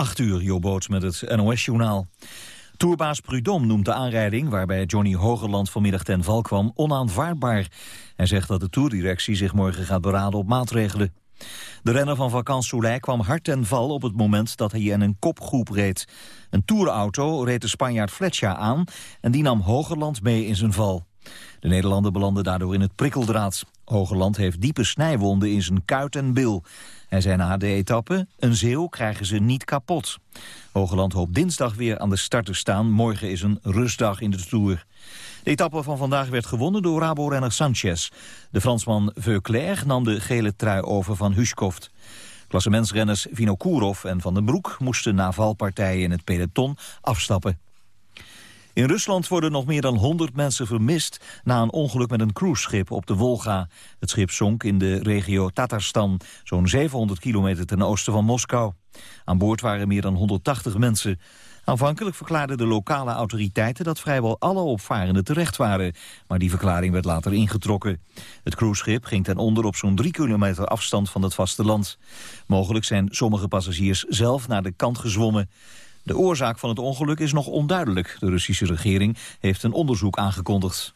8 uur, Jobboot met het NOS-journaal. Tourbaas Prudhomme noemt de aanrijding waarbij Johnny Hogerland vanmiddag ten val kwam onaanvaardbaar. Hij zegt dat de toerdirectie zich morgen gaat beraden op maatregelen. De renner van Vakant Soleil kwam hard ten val op het moment dat hij in een kopgroep reed. Een tourauto reed de Spanjaard Fletcher aan en die nam Hogerland mee in zijn val. De Nederlander belandde daardoor in het prikkeldraad. Hogerland heeft diepe snijwonden in zijn kuit en bil. Hij zei na de etappe, een zeeuw krijgen ze niet kapot. Hogeland hoopt dinsdag weer aan de start te staan. Morgen is een rustdag in de Tour. De etappe van vandaag werd gewonnen door Rabo-renner Sanchez. De Fransman Veuclair nam de gele trui over van Huskoft. Klassementsrenners Vinokourov en Van den Broek moesten na valpartijen in het peloton afstappen. In Rusland worden nog meer dan 100 mensen vermist na een ongeluk met een cruiseschip op de Volga. Het schip zonk in de regio Tatarstan, zo'n 700 kilometer ten oosten van Moskou. Aan boord waren meer dan 180 mensen. Aanvankelijk verklaarden de lokale autoriteiten dat vrijwel alle opvarenden terecht waren. Maar die verklaring werd later ingetrokken. Het cruiseschip ging ten onder op zo'n drie kilometer afstand van het vasteland. Mogelijk zijn sommige passagiers zelf naar de kant gezwommen. De oorzaak van het ongeluk is nog onduidelijk. De Russische regering heeft een onderzoek aangekondigd.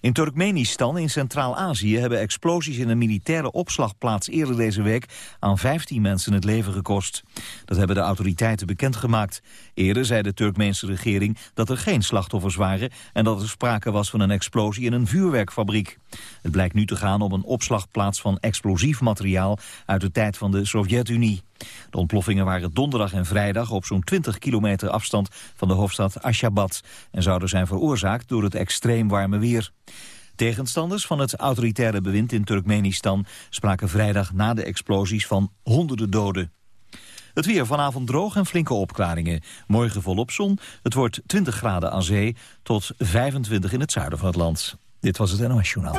In Turkmenistan in Centraal-Azië hebben explosies in een militaire opslagplaats eerder deze week aan 15 mensen het leven gekost. Dat hebben de autoriteiten bekendgemaakt. Eerder zei de Turkmeense regering dat er geen slachtoffers waren en dat er sprake was van een explosie in een vuurwerkfabriek. Het blijkt nu te gaan om een opslagplaats van explosief materiaal uit de tijd van de Sovjet-Unie. De ontploffingen waren donderdag en vrijdag op zo'n 20 kilometer afstand van de hoofdstad Ashgabat en zouden zijn veroorzaakt door het extreem warme weer. Tegenstanders van het autoritaire bewind in Turkmenistan spraken vrijdag na de explosies van honderden doden. Het weer vanavond droog en flinke opklaringen. Morgen volop zon. Het wordt 20 graden aan zee tot 25 in het zuiden van het land. Dit was het NOS Journaal.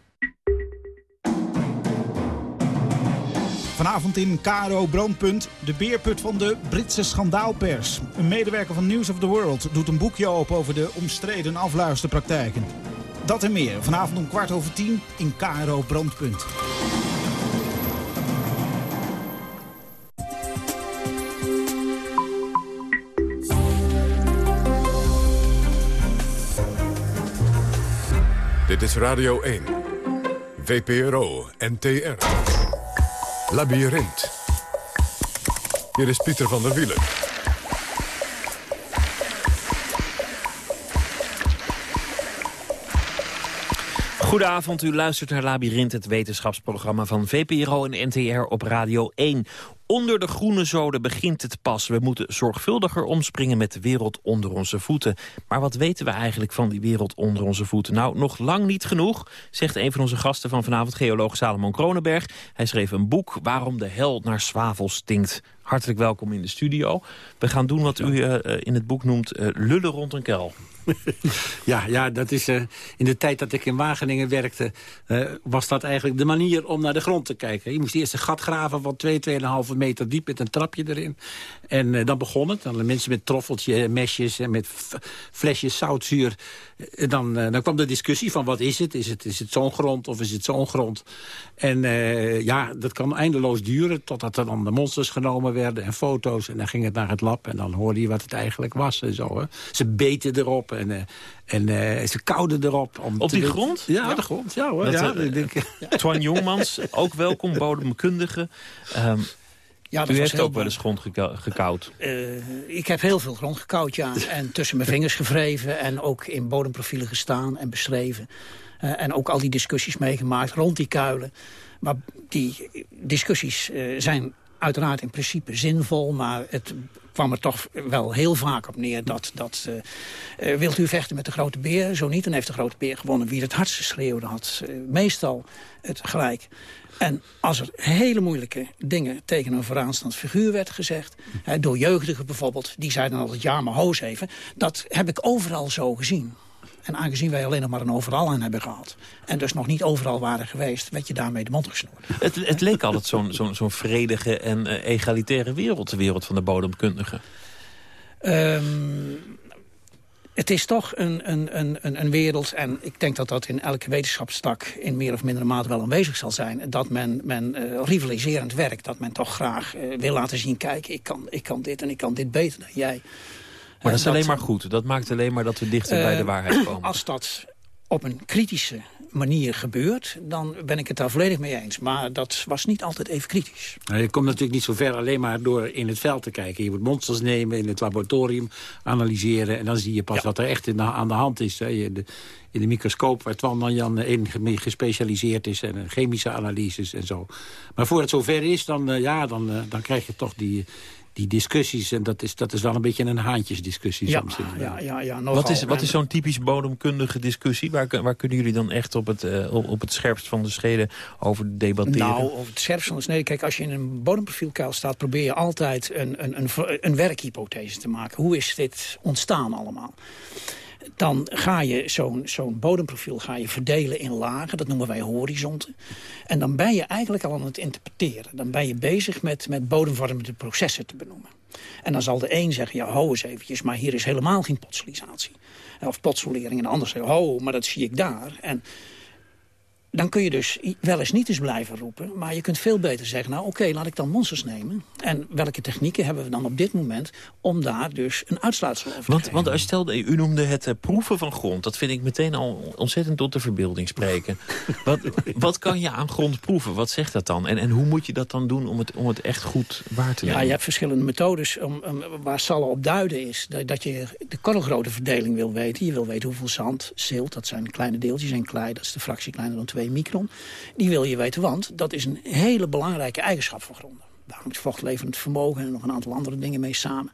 Vanavond in Caro Brandpunt, de beerput van de Britse schandaalpers. Een medewerker van News of the World doet een boekje open over de omstreden afluisterpraktijken. Dat en meer, vanavond om kwart over tien in Caro Brandpunt. Dit is Radio 1. VPRO NTR. Labyrinth. Hier is Pieter van der Wielen. Goedenavond, u luistert naar Labyrinth, het wetenschapsprogramma van VPRO en NTR op Radio 1. Onder de groene zoden begint het pas. We moeten zorgvuldiger omspringen met de wereld onder onze voeten. Maar wat weten we eigenlijk van die wereld onder onze voeten? Nou, nog lang niet genoeg, zegt een van onze gasten van vanavond... geoloog Salomon Kronenberg. Hij schreef een boek Waarom de hel naar zwavel stinkt. Hartelijk welkom in de studio. We gaan doen wat u uh, in het boek noemt uh, lullen rond een kuil. ja, ja, dat is uh, in de tijd dat ik in Wageningen werkte... Uh, was dat eigenlijk de manier om naar de grond te kijken. Je moest eerst een gat graven van 2, 2,5 meter diep... met een trapje erin. En uh, dan begon het. Dan mensen met troffeltje, mesjes en met flesjes zoutzuur. dan, dan kwam de discussie van wat is het? Is het, is het zo'n grond of is het zo'n grond? En ja, dat kan eindeloos duren... totdat er dan de monsters genomen werden en foto's. En dan ging het naar het lab en dan hoorde je wat het eigenlijk was. En zo. Ze beten erop en, uh, en uh, ze kouden erop. Om op die grond? Ja, ja, de grond. Ja, hoor. Dat, ja, uh, denk, Twan Jongmans, ook welkom, bodemkundige. Um, ja, U heeft ook wel eens grond gekoud. ik heb heel veel grond gekoud, ja. En tussen mijn vingers gevreven en ook in bodemprofielen gestaan en beschreven. en ook al die discussies meegemaakt rond die kuilen. Maar die discussies zijn uiteraard in principe zinvol, maar het kwam er toch wel heel vaak op neer dat... dat uh, wilt u vechten met de grote beer? Zo niet, dan heeft de grote beer gewonnen. Wie het hardste schreeuwde had uh, meestal het gelijk. En als er hele moeilijke dingen tegen een vooraanstaand figuur werd gezegd... Door jeugdigen bijvoorbeeld, die zeiden altijd ja, maar hoos even... dat heb ik overal zo gezien. En aangezien wij alleen nog maar een overal aan hebben gehad... en dus nog niet overal waren geweest, werd je daarmee de mond gesnoerd. Het, het leek altijd zo'n zo'n zo'n vredige en uh, egalitaire wereld, de wereld van de bodemkundigen. Um, het is toch een, een, een, een wereld, en ik denk dat dat in elke wetenschapstak in meer of mindere mate wel aanwezig zal zijn, dat men, men uh, rivaliserend werkt, dat men toch graag uh, wil laten zien, kijk, ik kan, ik kan dit en ik kan dit beter dan jij. Maar dat is alleen maar goed. Dat maakt alleen maar dat we dichter bij de waarheid komen. Als dat op een kritische manier gebeurt, dan ben ik het daar volledig mee eens. Maar dat was niet altijd even kritisch. Nou, je komt natuurlijk niet zo ver alleen maar door in het veld te kijken. Je moet monsters nemen, in het laboratorium analyseren... en dan zie je pas ja. wat er echt in aan de hand is. Hè. De, in de microscoop waar Twan dan Jan in gespecialiseerd is... en chemische analyses en zo. Maar voor het zover is, dan, ja, dan, dan krijg je toch die die discussies, en dat is, dat is wel een beetje een haantjesdiscussie ja, soms. Ja, ja, ja, wat is, wat is zo'n typisch bodemkundige discussie? Waar, waar kunnen jullie dan echt op het, uh, op het scherpst van de scheden over debatteren? Nou, op het scherpst van de snede. Kijk, als je in een bodemprofielkuil staat... probeer je altijd een, een, een, een werkhypothese te maken. Hoe is dit ontstaan allemaal? Dan ga je zo'n bodemprofiel ga je verdelen in lagen. Dat noemen wij horizonten. En dan ben je eigenlijk al aan het interpreteren. Dan ben je bezig met, met bodemvormende processen te benoemen. En dan zal de een zeggen, ja, ho eens eventjes, maar hier is helemaal geen potsolisatie. Of potsolering. En de ander zegt, ho, maar dat zie ik daar. En dan kun je dus wel eens niet eens blijven roepen. Maar je kunt veel beter zeggen, nou oké, laat ik dan monsters nemen. En welke technieken hebben we dan op dit moment om daar dus een uitsluitsel over te want, geven? Want als stelde, u noemde het uh, proeven van grond. Dat vind ik meteen al ontzettend tot de verbeelding spreken. wat, wat kan je aan grond proeven? Wat zegt dat dan? En, en hoe moet je dat dan doen om het, om het echt goed waar te nemen? Ja, je hebt verschillende methodes om, um, waar Salle op duiden is. Dat, dat je de korrelgrootte verdeling wil weten. Je wil weten hoeveel zand, zilt, dat zijn kleine deeltjes en klei. Dat is de fractie kleiner dan 2 micron. Die wil je weten, want dat is een hele belangrijke eigenschap van gronden. Daarom het vochtleverend vermogen en nog een aantal andere dingen mee samen.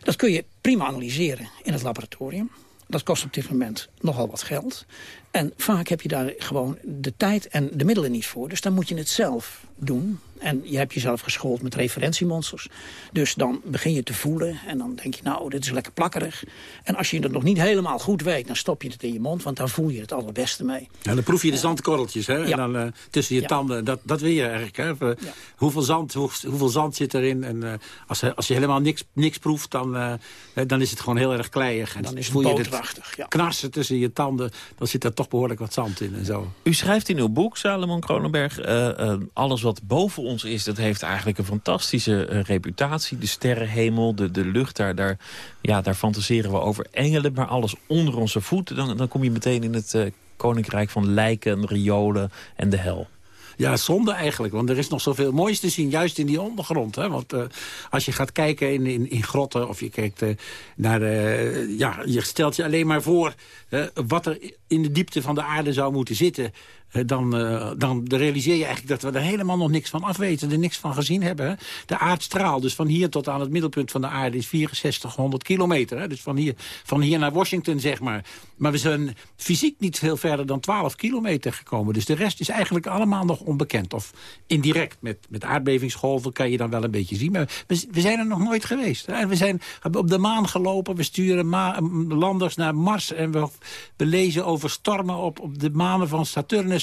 Dat kun je prima analyseren in het laboratorium. Dat kost op dit moment nogal wat geld. En vaak heb je daar gewoon de tijd en de middelen niet voor. Dus dan moet je het zelf doen. En je hebt jezelf geschoold met referentiemonsters. Dus dan begin je te voelen en dan denk je, nou, dit is lekker plakkerig. En als je het nog niet helemaal goed weet, dan stop je het in je mond... want dan voel je het allerbeste mee. Ja, dan proef je de zandkorreltjes, hè? Ja. En dan uh, tussen je Ja. tanden, dat, dat wil je eigenlijk, hè? Ja. Hoeveel, zand, hoe- hoeveel zand zit erin? En uh, als, als je helemaal niks, niks proeft, dan, dan is het gewoon heel erg kleiig. En Dan is het voel je knarsen tussen je tanden, dan zit er toch behoorlijk wat zand in en zo. U schrijft in uw boek, Salomon Kronenberg... eh, eh, alles wat boven ons is, dat heeft eigenlijk een fantastische eh, reputatie. De sterrenhemel, de, de lucht, daar, daar, ja, daar fantaseren we over engelen. Maar alles onder onze voeten, dan, dan kom je meteen in het koninkrijk van lijken, riolen en de hel. Ja, zonde eigenlijk, want er is nog zoveel moois te zien, juist in die ondergrond. Hè? Want uh, als je gaat kijken in, in, in grotten of je kijkt uh, naar... Uh, ja, je stelt je alleen maar voor wat er in de diepte van de aarde zou moeten zitten... Dan, dan realiseer je eigenlijk dat we er helemaal nog niks van afweten. Er niks van gezien hebben. De aardstraal, dus van hier tot aan het middelpunt van de aarde... is 6400 kilometer. Hè? Dus van hier, van hier naar Washington, zeg maar. Maar we zijn fysiek niet veel verder dan 12 kilometer gekomen. Dus de rest is eigenlijk allemaal nog onbekend. Of indirect, met, met aardbevingsgolven kan je dan wel een beetje zien. Maar we, zijn er nog nooit geweest. Hè? We zijn op de maan gelopen. We sturen landers naar Mars. En we, we lezen over stormen op, op de manen van Saturnus.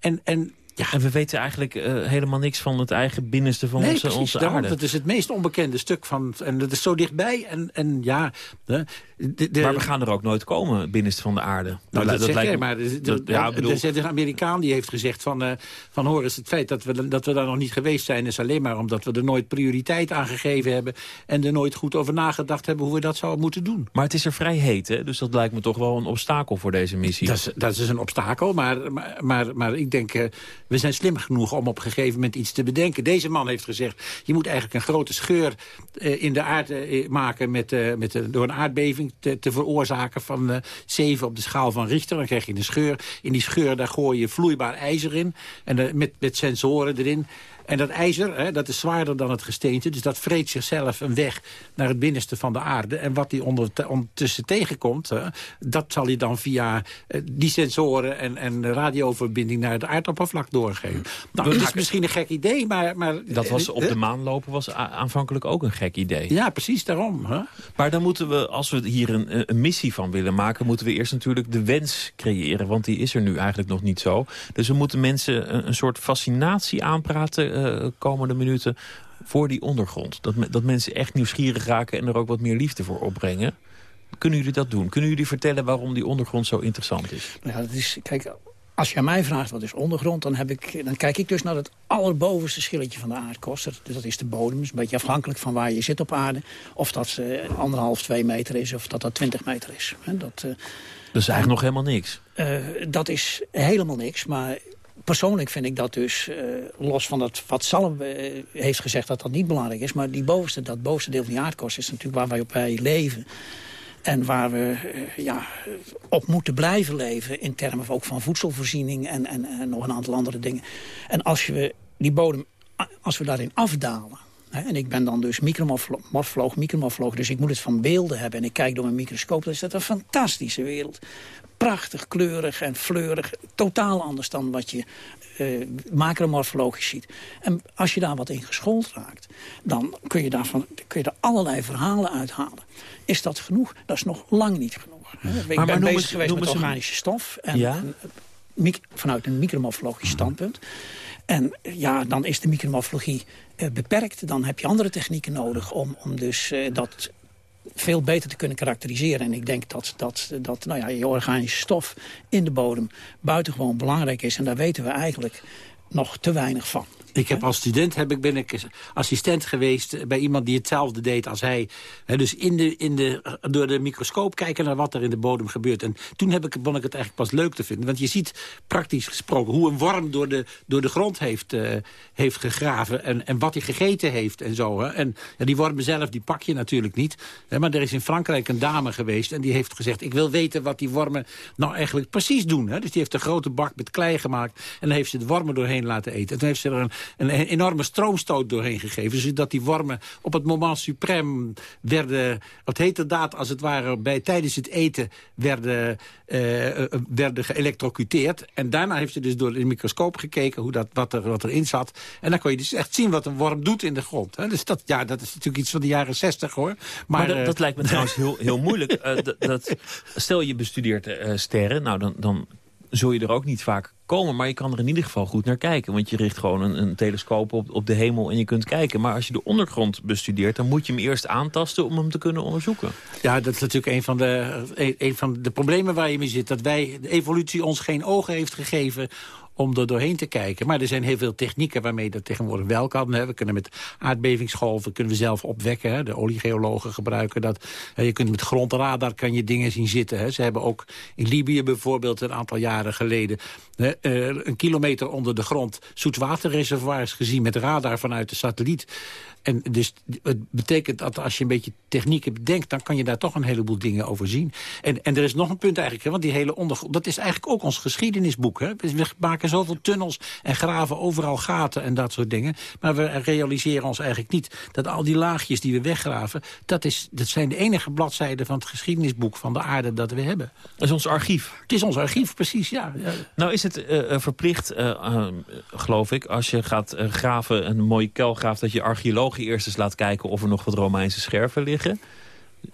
En, en ja. En we weten eigenlijk uh, helemaal niks van het eigen binnenste van nee, onze, precies, onze daarom, aarde. Dat is het meest onbekende stuk van... En dat is zo dichtbij. En, en ja... De, maar we gaan er ook nooit komen, binnenste van de aarde. Nou, dat, dat, zeg jij, maar de, dat, ja, bedoel... er is een Amerikaan die heeft gezegd van... Uh, van hoor eens, het feit dat we, dat we daar nog niet geweest zijn... is alleen maar omdat we er nooit prioriteit aan gegeven hebben... en er nooit goed over nagedacht hebben hoe we dat zouden moeten doen. Maar het is er vrij heet, hè? Dus dat lijkt me toch wel een obstakel voor deze missie. Dat is, dat is een obstakel, maar, maar, maar, maar ik denk... Uh, we zijn slim genoeg om op een gegeven moment iets te bedenken. Deze man heeft gezegd, je moet eigenlijk een grote scheur uh, in de aarde uh, maken... Met, uh, met, door een aardbeving te, te veroorzaken van 7 op de schaal van Richter. Dan krijg je een scheur. In die scheur daar gooi je vloeibaar ijzer in. En met, met sensoren erin. En dat ijzer, hè, dat is zwaarder dan het gesteente. Dus dat vreet zichzelf een weg naar het binnenste van de aarde. En wat die ondertussen tegenkomt... Hè, dat zal hij dan via uh, die sensoren en, en radioverbinding... naar het aardoppervlak doorgeven. Nou, dat is misschien een gek idee, maar... maar dat was op de maan lopen was aanvankelijk ook een gek idee. Ja, precies daarom. Hè? Maar dan moeten we, als we hier een, een missie van willen maken... moeten we eerst natuurlijk de wens creëren. Want die is er nu eigenlijk nog niet zo. Dus we moeten mensen een, een soort fascinatie aanpraten... Uh, komende minuten voor die ondergrond. Dat, dat mensen echt nieuwsgierig raken en er ook wat meer liefde voor opbrengen. Kunnen jullie dat doen? Kunnen jullie vertellen waarom die ondergrond zo interessant is? Ja, dat is kijk, als je aan mij vraagt wat is ondergrond, dan, heb ik, dan kijk ik dus naar het allerbovenste schilletje van de aardkorst. Dus dat is de bodem. Dus een beetje afhankelijk van waar je zit op aarde. Of dat uh, anderhalf, twee meter is, of dat dat twintig meter is. Dat, uh, dat is eigenlijk nog helemaal niks. Uh, dat is helemaal niks, maar persoonlijk vind ik dat dus, uh, los van dat wat Salm uh, heeft gezegd dat dat niet belangrijk is... maar die bovenste, dat bovenste deel van die aardkorst is natuurlijk waar wij op wij leven... En waar we ja, op moeten blijven leven in termen ook van voedselvoorziening en, en, en nog een aantal andere dingen. En als we die bodem, als we daarin afdalen, en ik ben dan dus micromorfoloog, micromorfoloog, dus ik moet het van beelden hebben. En ik kijk door mijn microscoop, dan is dat een fantastische wereld prachtig kleurig en fleurig. Totaal anders dan wat je uh, macromorfologisch ziet. En als je daar wat in geschoold raakt, dan kun je, daarvan, kun je er allerlei verhalen uithalen. Is dat genoeg? Dat is nog lang niet genoeg. Ik maar, ben bezig geweest met organische stof. En, ja? vanuit een micromorfologisch standpunt. En ja, dan is de micromorfologie uh, beperkt. Dan heb je andere technieken nodig om, om dus uh, dat veel beter te kunnen karakteriseren. En ik denk dat, dat, dat nou ja, je organische stof in de bodem buitengewoon belangrijk is. En daar weten we eigenlijk nog te weinig van. Ik heb als student heb ik, ben ik assistent geweest bij iemand die hetzelfde deed als hij. dus in de, in de, door de microscoop kijken naar wat er in de bodem gebeurt. En toen heb ik, vond ik het eigenlijk pas leuk te vinden. Want je ziet praktisch gesproken hoe een worm door de, door de grond heeft, uh, heeft gegraven. En, en wat hij gegeten heeft en zo. En ja, die wormen zelf die pak je natuurlijk niet. Maar er is in Frankrijk een dame geweest en die heeft gezegd... ik wil weten wat die wormen nou eigenlijk precies doen. Dus die heeft een grote bak met klei gemaakt. En dan heeft ze de wormen doorheen laten eten. En toen heeft ze er een een enorme stroomstoot doorheen gegeven. Zodat die wormen op het moment suprem werden... wat heette dat als het ware bij, tijdens het eten werden, uh, werden geëlectrocuteerd. En daarna heeft ze dus door de microscoop gekeken hoe dat, wat, er, wat erin zat. En dan kon je dus echt zien wat een worm doet in de grond. Dus dat, ja, dat is natuurlijk iets van de jaren zestig hoor. Maar, dat, dat, lijkt me trouwens heel, heel moeilijk. dat, stel je bestudeert sterren, nou dan, dan zul je er ook niet vaak komen. Maar je kan er in ieder geval goed naar kijken. Want je richt gewoon een, een telescoop op, op de hemel en je kunt kijken. Maar als je de ondergrond bestudeert, dan moet je hem eerst aantasten om hem te kunnen onderzoeken. Ja, dat is natuurlijk een van de, een van de problemen waar je mee zit. Dat wij, de evolutie ons geen ogen heeft gegeven om er doorheen te kijken. Maar er zijn heel veel technieken waarmee dat tegenwoordig wel kan. Hè. We kunnen met aardbevingsgolven kunnen we zelf opwekken. Hè. De oliegeologen gebruiken dat. Je kunt met grondradar kan je dingen zien zitten. Hè. Ze hebben ook in Libië bijvoorbeeld een aantal jaren geleden... Hè, eh, een kilometer onder de grond zoetwaterreservoirs gezien met radar vanuit de satelliet. En dus het betekent dat als je een beetje technieken bedenkt... dan kan je daar toch een heleboel dingen over zien. En, en er is nog een punt eigenlijk, hè, want die hele ondergrond... dat is eigenlijk ook ons geschiedenisboek. Hè. We maken zoveel tunnels en graven overal gaten en dat soort dingen. Maar we realiseren ons eigenlijk niet dat al die laagjes die we weggraven... dat, is, dat zijn de enige bladzijden van het geschiedenisboek van de aarde dat we hebben. Dat is ons archief. Het is ons archief, precies, ja. Nou is het uh, verplicht, uh, geloof ik, als je gaat graven... een mooie kuil dat je archeoloog eerst eens laat kijken of er nog wat Romeinse scherven liggen.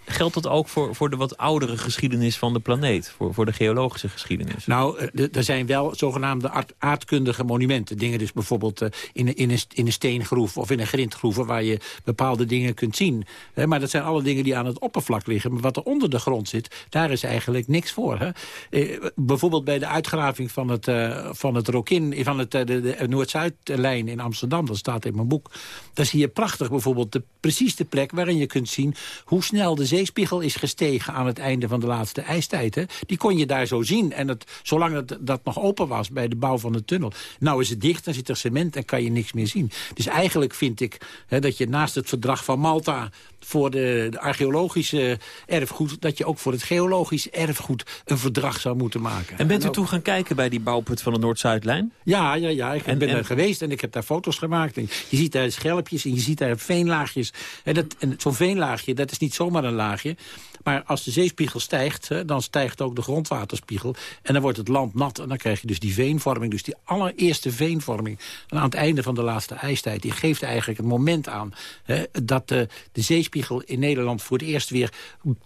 Geldt dat ook voor, voor de wat oudere geschiedenis van de planeet? Voor, voor de geologische geschiedenis? Nou, eh, er zijn wel zogenaamde aardkundige monumenten. Dingen dus bijvoorbeeld uh, in, in, een, in een steengroef of in een grindgroef... waar je bepaalde dingen kunt zien. maar dat zijn alle dingen die aan het oppervlak liggen. Maar wat er onder de grond zit, daar is eigenlijk niks voor. Hè? Eh, bijvoorbeeld bij de uitgraving van het, van het Rokin... van het, de, de Noord-Zuidlijn in Amsterdam, dat staat in mijn boek... daar zie je prachtig bijvoorbeeld de, precies de plek waarin je kunt zien... hoe snel de zeespiegel is gestegen aan het einde van de laatste ijstijd. Hè. Die kon je daar zo zien. En het, zolang dat, dat nog open was bij de bouw van de tunnel. Nou is het dicht, dan zit er cement en kan je niks meer zien. Dus eigenlijk vind ik hè, dat je naast het verdrag van Malta voor de, de, archeologische erfgoed... dat je ook voor het geologisch erfgoed een verdrag zou moeten maken. En bent u toen gaan kijken bij die bouwput van de Noord-Zuidlijn? Ja, ja, ja, ik ben er geweest en ik heb daar foto's gemaakt. En je ziet daar schelpjes en je ziet daar veenlaagjes. En, dat, en zo'n veenlaagje, dat is niet zomaar een laagje. Maar als de zeespiegel stijgt, dan stijgt ook de grondwaterspiegel. En dan wordt het land nat en dan krijg je dus die veenvorming. Dus die allereerste veenvorming aan het einde van de laatste ijstijd... die geeft eigenlijk het moment aan hè, dat de, de zeespiegel in Nederland... voor het eerst weer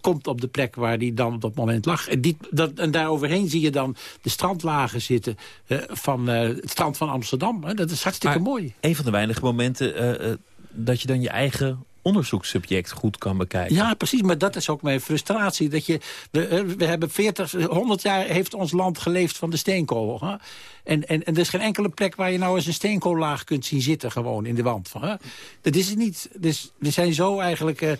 komt op de plek waar die dan op dat moment lag. En, die, dat, en daaroverheen zie je dan de strandlagen zitten van uh, het strand van Amsterdam. Hè. Dat is hartstikke maar mooi. Een van de weinige momenten uh, dat je dan je eigen onderzoekssubject goed kan bekijken. Ja, precies, maar dat is ook mijn frustratie. Dat je, we, we hebben 40, 100 jaar heeft ons land geleefd van de steenkool. Hè? En, en, en er is geen enkele plek waar je nou eens een steenkoollaag kunt zien zitten... gewoon in de wand. Hè? Dat is het niet. Dus we zijn zo eigenlijk... Uh,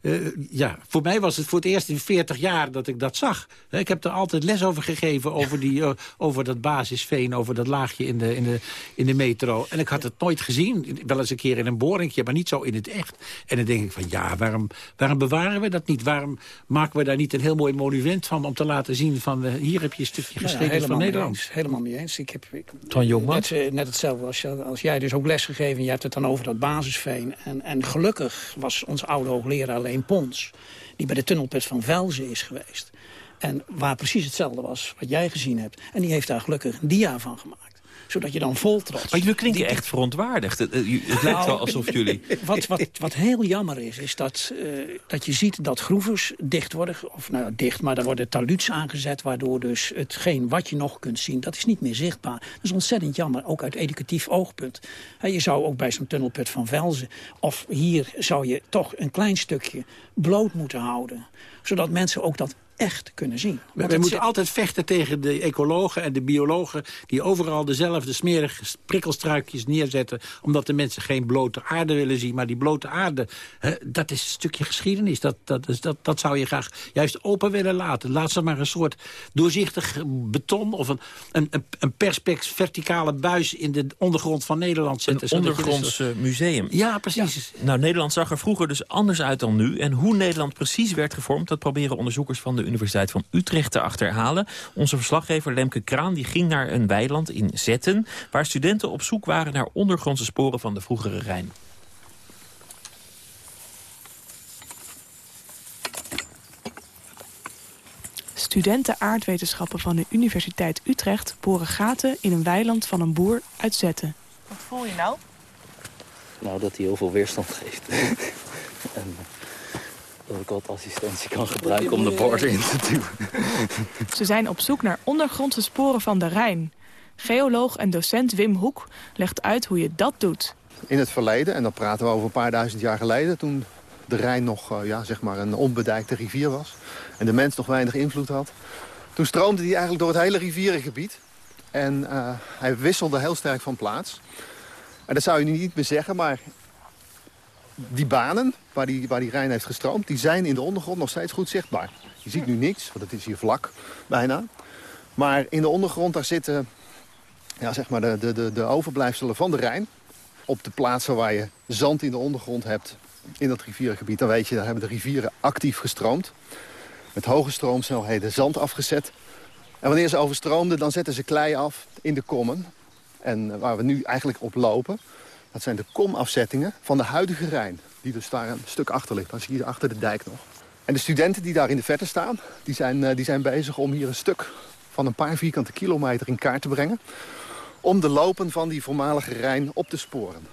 uh, ja, voor mij was het voor het eerst in 40 jaar dat ik dat zag. Ik heb er altijd les over gegeven, over, die, uh, over dat basisveen... over dat laagje in de, in, de, in de metro. En ik had het nooit gezien. Wel eens een keer in een boringje, maar niet zo in het echt. En dan denk ik van, ja, waarom, waarom bewaren we dat niet? Waarom maken we daar niet een heel mooi monument van... om te laten zien van, uh, hier heb je een stukje geschiedenis ja, van Nederland. Eens, helemaal mee eens. Ik heb ik? Net, net hetzelfde als, als jij dus ook les gegeven. Je hebt het dan over dat basisveen. En, en gelukkig was ons oude hoogleraar alleen Pons... die bij de tunnelput van Velzen is geweest. En waar precies hetzelfde was wat jij gezien hebt. En die heeft daar gelukkig een dia van gemaakt zodat je dan vol trots... Maar jullie klinken die, echt verontwaardigd. Het, het lijkt wel alsof jullie... Wat, wat, wat heel jammer is, is dat, uh, dat je ziet dat groeves dicht worden. Of nou dicht, maar daar worden taluds aangezet... waardoor dus hetgeen wat je nog kunt zien, dat is niet meer zichtbaar. Dat is ontzettend jammer, ook uit educatief oogpunt. He, je zou ook bij zo'n tunnelput van Velzen... of hier zou je toch een klein stukje bloot moeten houden. Zodat mensen ook dat echt kunnen zien. We, we moeten altijd vechten tegen de ecologen en de biologen... die overal dezelfde smerige prikkelstruikjes neerzetten... omdat de mensen geen blote aarde willen zien. Maar die blote aarde, hè, dat is een stukje geschiedenis. Dat, dat, is, dat, dat zou je graag juist open willen laten. Laat ze maar een soort doorzichtig beton... of een, een, een perspex verticale buis in de ondergrond van Nederland zetten. Een ondergronds dus, museum. Ja, precies. Ja. Nou, Nederland zag er vroeger dus anders uit dan nu. En hoe Nederland precies werd gevormd... dat proberen onderzoekers van de Universiteit van Utrecht te achterhalen. Onze verslaggever Lemke Kraan die ging naar een weiland in Zetten... waar studenten op zoek waren naar ondergrondse sporen van de vroegere Rijn. Studenten aardwetenschappen van de Universiteit Utrecht... boren gaten in een weiland van een boer uit Zetten. Wat voel je nou? Nou, dat hij heel veel weerstand geeft. en, dat ik wat assistentie kan gebruiken om de borden in te duwen. Ze zijn op zoek naar ondergrondse sporen van de Rijn. Geoloog en docent Wim Hoek legt uit hoe je dat doet. In het verleden, en dan praten we over een paar duizend jaar geleden... toen de Rijn nog uh, ja, zeg maar een onbedijkte rivier was... en de mens nog weinig invloed had... toen stroomde hij eigenlijk door het hele rivierengebied. En uh, hij wisselde heel sterk van plaats. En dat zou je nu niet meer zeggen, maar die banen waar die, waar die Rijn heeft gestroomd... die zijn in de ondergrond nog steeds goed zichtbaar. Je ziet nu niks, want het is hier vlak bijna. Maar in de ondergrond daar zitten ja, zeg maar de, de, de, overblijfselen van de Rijn. Op de plaatsen waar je zand in de ondergrond hebt in dat rivierengebied... dan weet je, daar hebben de rivieren actief gestroomd. Met hoge stroomsnelheden zand afgezet. En wanneer ze overstroomden, dan zetten ze klei af in de kommen. En waar we nu eigenlijk op lopen... Dat zijn de komafzettingen van de huidige Rijn. Die dus daar een stuk achter ligt. Dan zie je achter de dijk nog. En de studenten die daar in de verte staan... die zijn, die zijn bezig om hier een stuk van een paar vierkante kilometer in kaart te brengen... om de lopen van die voormalige Rijn op te sporen.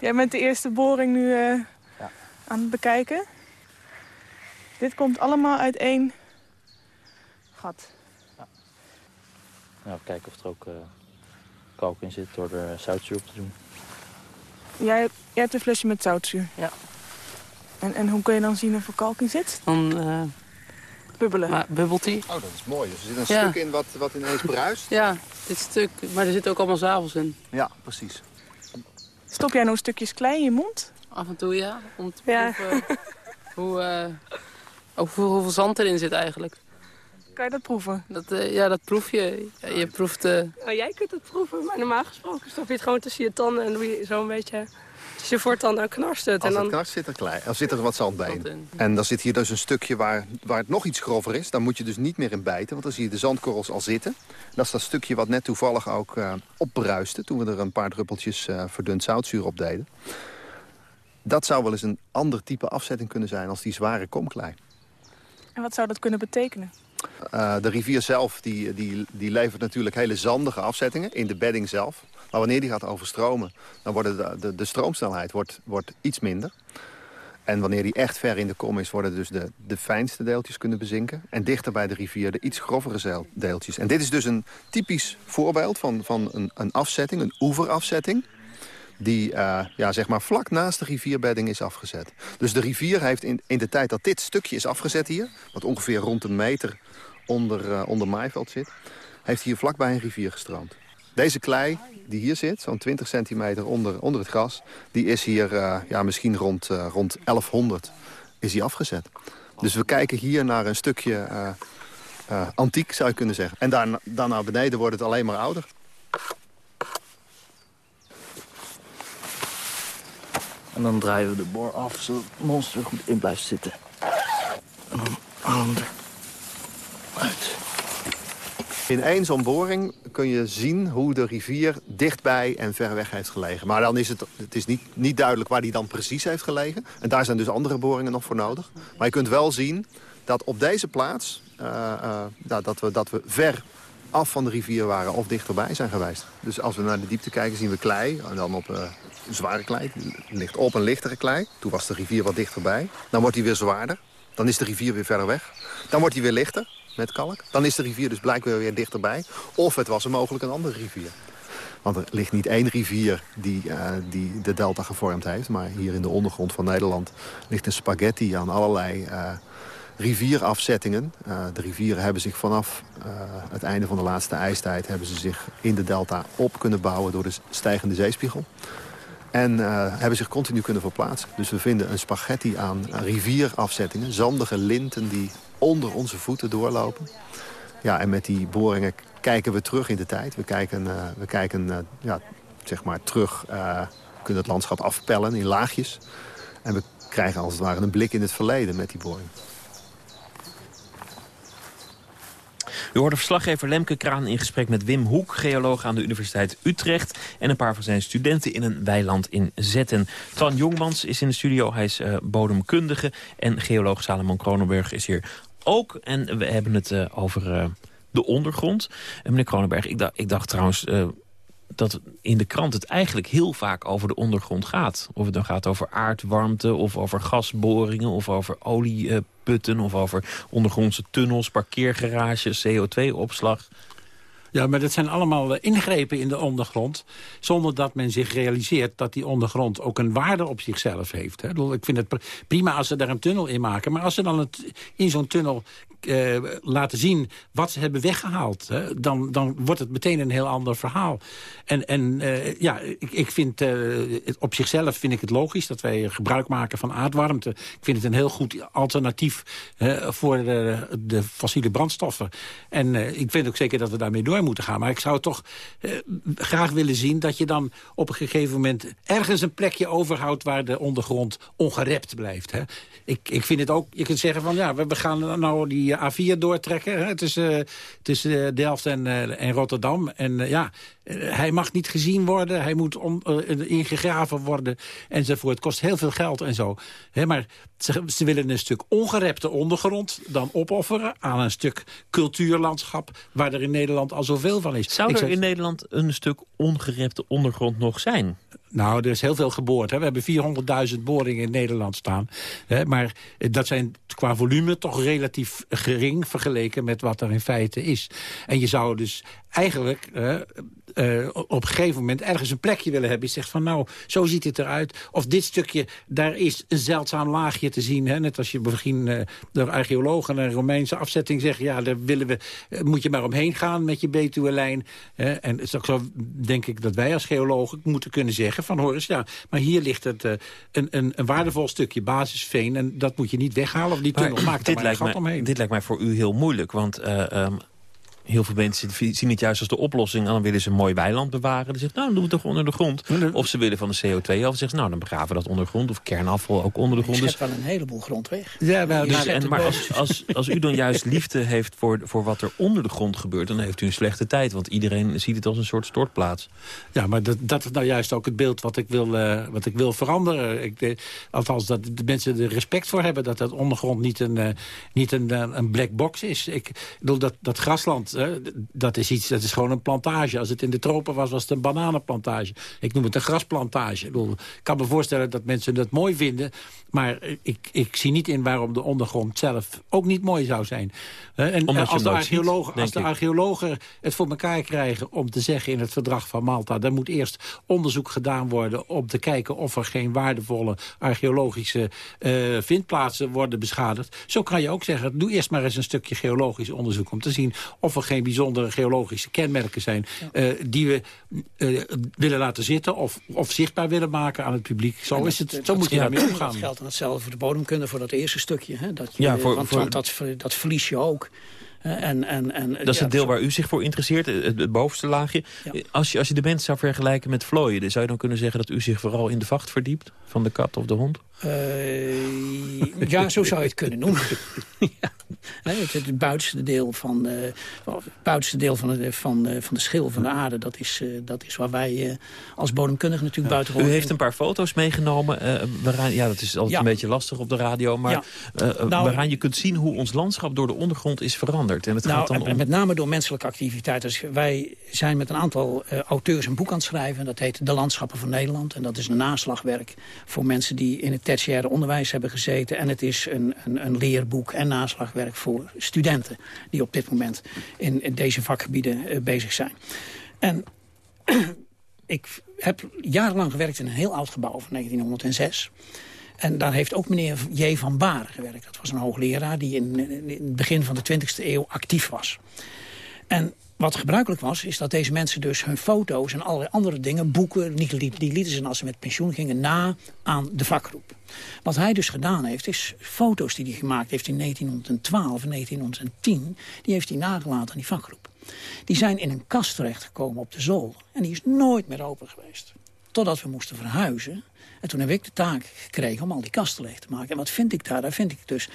Jij bent de eerste boring nu uh, ja. aan het bekijken. Dit komt allemaal uit één gat. Ja. Nou, kijken of er ook... Uh kalk in zit door er zoutzuur op te doen. Jij, jij hebt een flesje met zoutzuur? Ja. En, en hoe kun je dan zien of er kalk in zit? Dan uh, bubbelen. Maar bubbelt hij. Oh, dat is mooi. Dus er zit een ja. stuk in wat, wat ineens bruist. Ja, dit stuk. Maar er zit ook allemaal zavels in. Ja, precies. Stop jij nog stukjes klei in je mond? Af en toe, ja. Om te Ja. proeven hoe, eh, hoe- hoeveel zand erin zit eigenlijk. Kan je dat proeven? Dat, eh, ja, dat proef je. Ja, je proeft... eh, Nou, jij kunt het proeven, maar normaal gesproken stop je het gewoon tussen je tanden en doe je zo'n beetje tussen je voortanden en knarst het. Als en het dan... knarst zit er, klei, er zit er wat zand bij in. En dan zit hier dus een stukje waar, waar het nog iets grover is. Daar moet je dus niet meer in bijten, want dan zie je de zandkorrels al zitten. Dat is dat stukje wat net toevallig ook eh opbruiste... toen we er een paar druppeltjes eh, verdund zoutzuur op deden. Dat zou wel eens een ander type afzetting kunnen zijn als die zware komklei. En wat zou dat kunnen betekenen? Eh, de rivier zelf die, die, die levert natuurlijk hele zandige afzettingen in de bedding zelf. Maar wanneer die gaat overstromen, dan wordt de, de, de stroomsnelheid wordt, wordt iets minder. En wanneer die echt ver in de kom is, worden dus de, de fijnste deeltjes kunnen bezinken. En dichter bij de rivier de iets grovere deeltjes. En dit is dus een typisch voorbeeld van, van een, een afzetting, een oeverafzetting die eh, ja, zeg maar vlak naast de rivierbedding is afgezet. Dus de rivier heeft in, in de tijd dat dit stukje is afgezet hier... wat ongeveer rond een meter onder, eh, onder maaiveld zit... heeft hier vlakbij een rivier gestroomd. Deze klei die hier zit, zo'n 20 centimeter onder, onder het gras... die is hier eh, ja, misschien rond, eh, rond 1100 is die afgezet. Dus we kijken hier naar een stukje antiek, zou je kunnen zeggen. En daar, naar beneden wordt het alleen maar ouder. En dan draaien we de boor af, zodat het monster goed in blijft zitten. En dan we. In één zo'n boring kun je zien hoe de rivier dichtbij en ver weg heeft gelegen. Maar dan is het, het is niet, niet duidelijk waar die dan precies heeft gelegen. En daar zijn dus andere boringen nog voor nodig. Maar je kunt wel zien dat op deze plaats... eh, eh, nou, dat, we, dat we ver af van de rivier waren of dichterbij zijn geweest. Dus als we naar de diepte kijken zien we klei. En dan op eh, zware klei. Ligt op een lichtere klei. Toen was de rivier wat dichterbij. Dan wordt die weer zwaarder. Dan is de rivier weer verder weg. Dan wordt die weer lichter met kalk. Dan is de rivier dus blijkbaar weer dichterbij. Of het was er mogelijk een andere rivier. Want er ligt niet één rivier die, eh, die de delta gevormd heeft. Maar hier in de ondergrond van Nederland ligt een spaghetti aan allerlei eh, rivierafzettingen. Eh, de rivieren hebben zich vanaf het einde van de laatste ijstijd... hebben ze zich in de delta op kunnen bouwen door de stijgende zeespiegel. En eh, hebben zich continu kunnen verplaatsen. Dus we vinden een spaghetti aan rivierafzettingen. Zandige linten die onder onze voeten doorlopen. Ja, en met die boringen kijken we terug in de tijd. We kijken, eh, we kijken eh, ja, zeg maar terug, eh, we kunnen het landschap afpellen in laagjes. En we krijgen als het ware een blik in het verleden met die boring. U hoorde verslaggever Lemke Kraan in gesprek met Wim Hoek... geoloog aan de Universiteit Utrecht... en een paar van zijn studenten in een weiland in Zetten. Twan Jongmans is in de studio, hij is eh, bodemkundige... en geoloog Salomon Kronenberg is hier ook. En we hebben het eh, over eh, de ondergrond. En meneer Kronenberg, ik, ik dacht trouwens... dat in de krant het eigenlijk heel vaak over de ondergrond gaat. Of het dan gaat over aardwarmte, of over gasboringen... of over olieputten, of over ondergrondse tunnels, parkeergarages, CO2-opslag. Ja, maar dat zijn allemaal eh, ingrepen in de ondergrond... zonder dat men zich realiseert dat die ondergrond ook een waarde op zichzelf heeft. Hè. Ik vind het pr- prima als ze daar een tunnel in maken... maar als ze dan het, in zo'n tunnel eh, laten zien wat ze hebben weggehaald... Hè, dan, dan wordt het meteen een heel ander verhaal. En, en eh, ja, ik, ik vind het, op zichzelf vind ik het logisch... dat wij gebruik maken van aardwarmte. Ik vind het een heel goed alternatief voor de, de fossiele brandstoffen. En ik vind ook zeker dat we daarmee door moeten gaan. Maar ik zou toch eh, graag willen zien dat je dan op een gegeven moment... ergens een plekje overhoudt waar de ondergrond ongerept blijft. Hè. Ik, ik vind het ook, je kunt zeggen van ja, we, gaan nou die A4 doortrekken. Hè, tussen tussen Delft en, eh, en Rotterdam. En eh, ja, eh, hij mag niet gezien worden. Hij moet om, eh, ingegraven worden enzovoort. Het kost heel veel geld en zo. Hè, maar ze, ze willen een stuk ongerepte ondergrond dan opofferen... aan een stuk cultuurlandschap waar er in Nederland al zoveel van is. Zou er in Nederland een stuk ongerepte ondergrond nog zijn? Nou, er is heel veel geboord. Hè. We hebben 400.000 boringen in Nederland staan. Hè. Maar eh, dat zijn qua volume toch relatief gering... vergeleken met wat er in feite is. En je zou dus eigenlijk... eh, eh, op een gegeven moment ergens een plekje willen hebben. Je zegt van nou, zo ziet het eruit. Of dit stukje, daar is een zeldzaam laagje te zien. Hè? Net als je misschien uh, de archeologen een Romeinse afzetting zeggen... ja, daar willen we, moet je maar omheen gaan met je Betuwe-lijn. en zo, zo denk ik dat wij als geologen moeten kunnen zeggen van... hoor eens, ja, maar hier ligt het, een, een, een waardevol stukje basisveen... en dat moet je niet weghalen of niet tunnel. Maak dit, lijkt mij, omheen. dit lijkt mij voor u heel moeilijk, want... Um, heel veel mensen zien het juist als de oplossing. En dan willen ze een mooi weiland bewaren. Dan zegt nou, dan doen we het toch onder de grond. Of ze willen van de CO2 of zeggen nou, dan begraven we dat onder de grond. Of kernafval ook onder de grond. Je dus... wel een heleboel grond weg. Ja, maar, dus, en, maar als, als, als u dan juist liefde heeft voor, voor wat er onder de grond gebeurt... dan heeft u een slechte tijd. Want iedereen ziet het als een soort stortplaats. Ja, maar dat, dat is nou juist ook het beeld wat ik wil, uh, wat ik wil veranderen. Ik, de, althans, dat de mensen er respect voor hebben... dat dat ondergrond niet een, uh, niet een, een black box is. Ik bedoel, dat, dat grasland dat is iets, dat is gewoon een plantage. Als het in de tropen was, was het een bananenplantage. Ik noem het een grasplantage. Ik, bedoel, ik kan me voorstellen dat mensen dat mooi vinden. Maar ik, ik zie niet in waarom de ondergrond zelf ook niet mooi zou zijn. En als de, archeologen, als de archeologen het voor elkaar krijgen om te zeggen in het verdrag van Malta... er moet eerst onderzoek gedaan worden om te kijken of er geen waardevolle archeologische uh, vindplaatsen worden beschadigd. Zo kan je ook zeggen, doe eerst maar eens een stukje geologisch onderzoek om te zien of er geen bijzondere geologische kenmerken zijn... Uh, die we uh, willen laten zitten of, of zichtbaar willen maken aan het publiek. Zo, is het, zo moet je daarmee omgaan. Dat geldt hetzelfde voor de bodemkunde, voor dat eerste stukje. Hè? Dat je, ja, voor, want, voor... want dat, dat verlies je ook. En, en, en, dat is het deel waar u zich voor interesseert, het, bovenste laagje. Als, je, als je de mens zou vergelijken met vlooien... zou je dan kunnen zeggen dat u zich vooral in de vacht verdiept... van de kat of de hond? Uh, ja, zo zou je het kunnen noemen. ja. het, het, buitenste deel van, de, het buitenste deel van, de, van, de, van de schil van de aarde... dat is, uh, dat is waar wij uh, als bodemkundigen natuurlijk ja. buiten U heeft een paar foto's meegenomen. waaraan, ja, dat is altijd ja. een beetje lastig op de radio. Maar nou, waaraan je kunt zien hoe ons landschap door de ondergrond is veranderd. En het nou, gaat dan om... met name door menselijke activiteiten. Dus wij zijn met een aantal auteurs een boek aan het schrijven. Dat heet De Landschappen van Nederland. En dat is een naslagwerk voor mensen die in het tertiaire onderwijs hebben gezeten. En het is een, een, een leerboek en naslagwerk voor studenten... die op dit moment in, deze vakgebieden uh, bezig zijn. En ik heb jarenlang gewerkt in een heel oud gebouw van 1906... En daar heeft ook meneer J. van Baren gewerkt. Dat was een hoogleraar die in, in het begin van de 20e eeuw actief was. En wat gebruikelijk was, is dat deze mensen dus hun foto's en allerlei andere dingen, boeken, die, die lieten ze als ze met pensioen gingen na aan de vakgroep. Wat hij dus gedaan heeft, is foto's die hij gemaakt heeft in 1912 en 1910, die heeft hij nagelaten aan die vakgroep. Die zijn in een kast terechtgekomen op de zolder en die is nooit meer open geweest. Totdat we moesten verhuizen. En toen heb ik de taak gekregen om al die kasten leeg te maken. En wat vind ik daar? Daar vind ik dus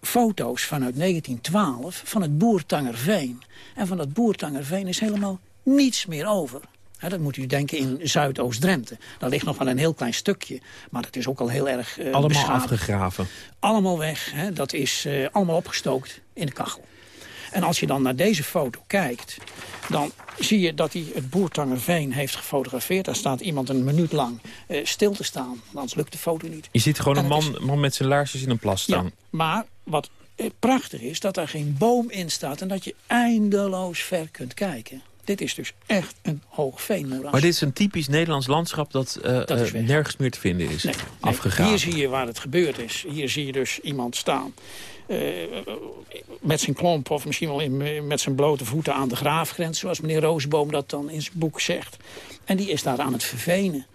foto's vanuit 1912 van het Boertangerveen. En van dat Boertangerveen is helemaal niets meer over. dat moet u denken in Zuidoost-Drenthe. Daar ligt nog wel een heel klein stukje. Maar dat is ook al heel erg uh, Allemaal afgegraven? Allemaal weg. dat is uh, allemaal opgestookt in de kachel. En als je dan naar deze foto kijkt... dan zie je dat hij het Boertangerveen heeft gefotografeerd. Daar staat iemand een minuut lang uh, stil te staan. Anders lukt de foto niet. Je ziet gewoon een man, is... man met zijn laarsjes in een plas staan. Ja, maar wat prachtig is dat er geen boom in staat... en dat je eindeloos ver kunt kijken. Dit is dus echt een hoog veenmoeras. Maar dit is een typisch Nederlands landschap dat, uh, dat uh, nergens meer te vinden is. Nee, afgegaan. Hier zie je waar het gebeurd is. Hier zie je dus iemand staan. Uh, met zijn klomp of misschien wel in, met zijn blote voeten aan de graafgrens... zoals meneer Roosboom dat dan in zijn boek zegt. En die is daar aan het vervenen.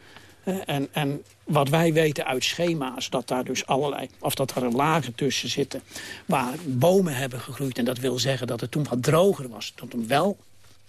En, en, wat wij weten uit schema's, dat daar dus allerlei, of dat er lagen tussen zitten, waar bomen hebben gegroeid. En dat wil zeggen dat het toen wat droger was, dat er wel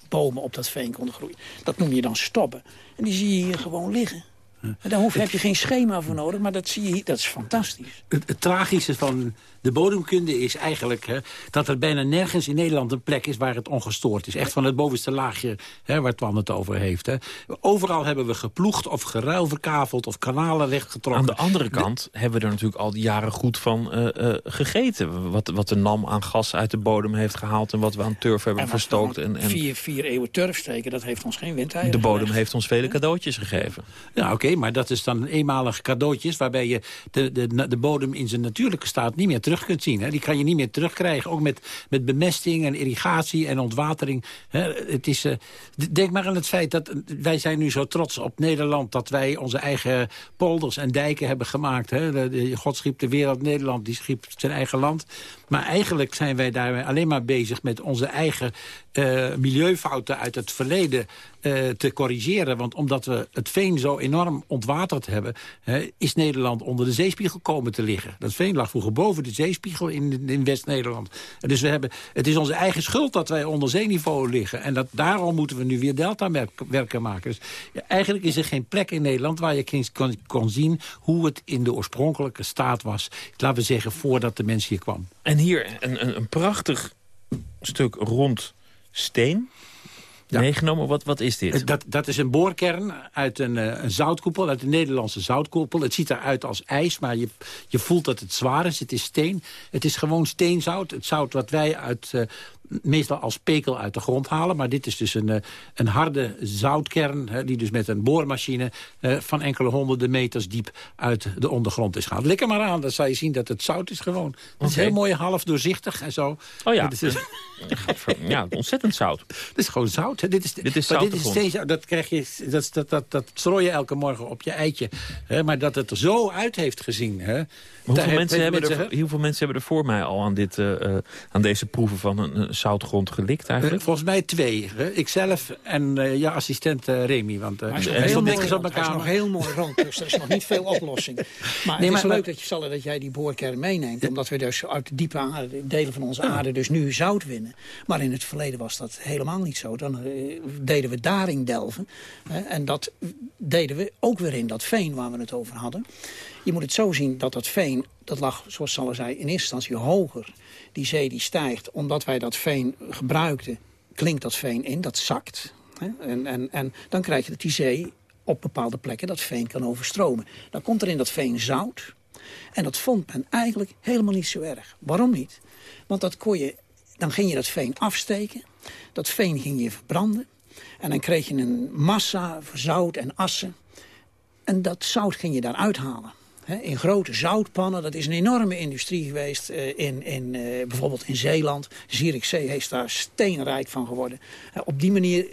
bomen op dat veen konden groeien. Dat noem je dan stoppen. En die zie je hier gewoon liggen. En daar hoef, heb je geen schema voor nodig, maar dat zie je hier, dat is fantastisch. Het, het tragische van de bodemkunde is eigenlijk hè, dat er bijna nergens in Nederland een plek is waar het ongestoord is. Echt van het bovenste laagje hè, waar Twan het over heeft. Hè. Overal hebben we geploegd of geruilverkaveld of kanalen rechtgetrokken. Aan de andere kant hebben we er natuurlijk al die jaren goed van uh, uh, gegeten. Wat, wat de NAM aan gas uit de bodem heeft gehaald en wat we aan turf hebben verstookt. En, en vier, vier eeuwen turf steken, dat heeft ons geen windeieren De bodem heeft ons vele cadeautjes gegeven. Ja, oké, Maar dat is dan eenmalige cadeautjes... waarbij je de, de, de bodem in zijn natuurlijke staat niet meer terug kunt zien. Hè. Die kan je niet meer terugkrijgen. Ook met, met bemesting en irrigatie en ontwatering. Hè. Het is, uh, denk maar aan het feit dat wij zijn nu zo trots op Nederland... dat wij onze eigen polders en dijken hebben gemaakt. Hè. God schiep de wereld, Nederland die schiep zijn eigen land. Maar eigenlijk zijn wij daar alleen maar bezig met onze eigen uh, milieufouten uit het verleden uh, te corrigeren. Want omdat we het veen zo enorm ontwaterd hebben... is Nederland onder de zeespiegel komen te liggen. Dat veen lag vroeger boven de zeespiegel in, in West-Nederland. Dus we hebben, het is onze eigen schuld dat wij onder zeeniveau liggen. En dat, daarom moeten we nu weer delta-werken maken. Dus eigenlijk is er geen plek in Nederland waar je kon, kon zien... hoe het in de oorspronkelijke staat was. Laten we zeggen, voordat de mens hier kwam. En hier een, een, een prachtig stuk rond steen meegenomen. Wat, wat is dit? Dat, dat is een boorkern uit een, eh, een zoutkoepel, uit de Nederlandse zoutkoepel. Het ziet eruit als ijs, maar je, je voelt dat het zwaar is. Het is steen. Het is gewoon steenzout. Het zout wat wij uit uh, meestal als pekel uit de grond halen. Maar dit is dus een, eh, een harde zoutkern... Hè, die dus met een boormachine uh, van enkele honderden meters diep uit de ondergrond is gehaald. Lik er maar aan, dan zal je zien dat het zout is gewoon. Het is heel mooi half doorzichtig en zo. Oh ja, is, ja ontzettend zout. Het is gewoon zout. Dit is, dit is, dit is steeds, dat, krijg je, dat, dat, dat, dat strooi je elke morgen op je eitje. Hè. Maar dat het er zo uit heeft gezien... Hè, hoeveel, mensen hebben er, hoeveel mensen hebben er voor mij al aan, dit, uh, aan deze proeven van een zoutgrond gelikt eigenlijk? Uh, volgens mij twee. Hè? Ikzelf en uh, je assistent Remy. Want hij is, nog heel, mooi, op hij is nog heel mooi rond, dus er is nog niet veel oplossing. Maar nee, het is maar, leuk dat, je, Salle, dat jij die boorkern meeneemt. Omdat we dus uit de diepe aarde, delen van onze aarde dus nu zout winnen. Maar in het verleden was dat helemaal niet zo. Dan deden we daarin delven. en dat deden we ook weer in dat veen waar we het over hadden. Je moet het zo zien dat dat veen, dat lag, zoals Salle zei, in eerste instantie hoger. Die zee die stijgt, omdat wij dat veen gebruikten, klinkt dat veen in, dat zakt. En, en, en dan krijg je dat die zee op bepaalde plekken dat veen kan overstromen. Dan komt er in dat veen zout. En dat vond men eigenlijk helemaal niet zo erg. Waarom niet? Want dat kon je, dan ging je dat veen afsteken. Dat veen ging je verbranden. En dan kreeg je een massa zout en assen. En dat zout ging je daar uithalen in grote zoutpannen. Dat is een enorme industrie geweest uh, in, in, uh, bijvoorbeeld in Zeeland. Zierikzee is daar steenrijk van geworden. Op die manier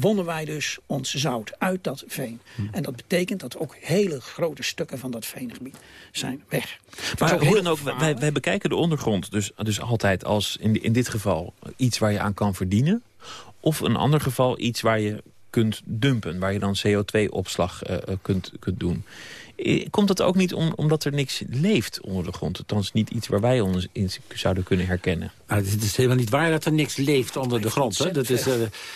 wonnen wij dus ons zout uit dat veen. Hm. En dat betekent dat ook hele grote stukken van dat veengebied zijn weg. Maar hoe dan ook, wij, wij, bekijken de ondergrond dus, dus altijd als in, in dit geval iets waar je aan kan verdienen. Of een ander geval iets waar je kunt dumpen, waar je dan CO2-opslag kunt, kunt doen. Eh, komt dat ook niet om, omdat er niks leeft onder de grond? Althans niet iets waar wij ons in zouden kunnen herkennen. Nou, het is helemaal niet waar dat er niks leeft onder de grond. Hè? Dat is, uh,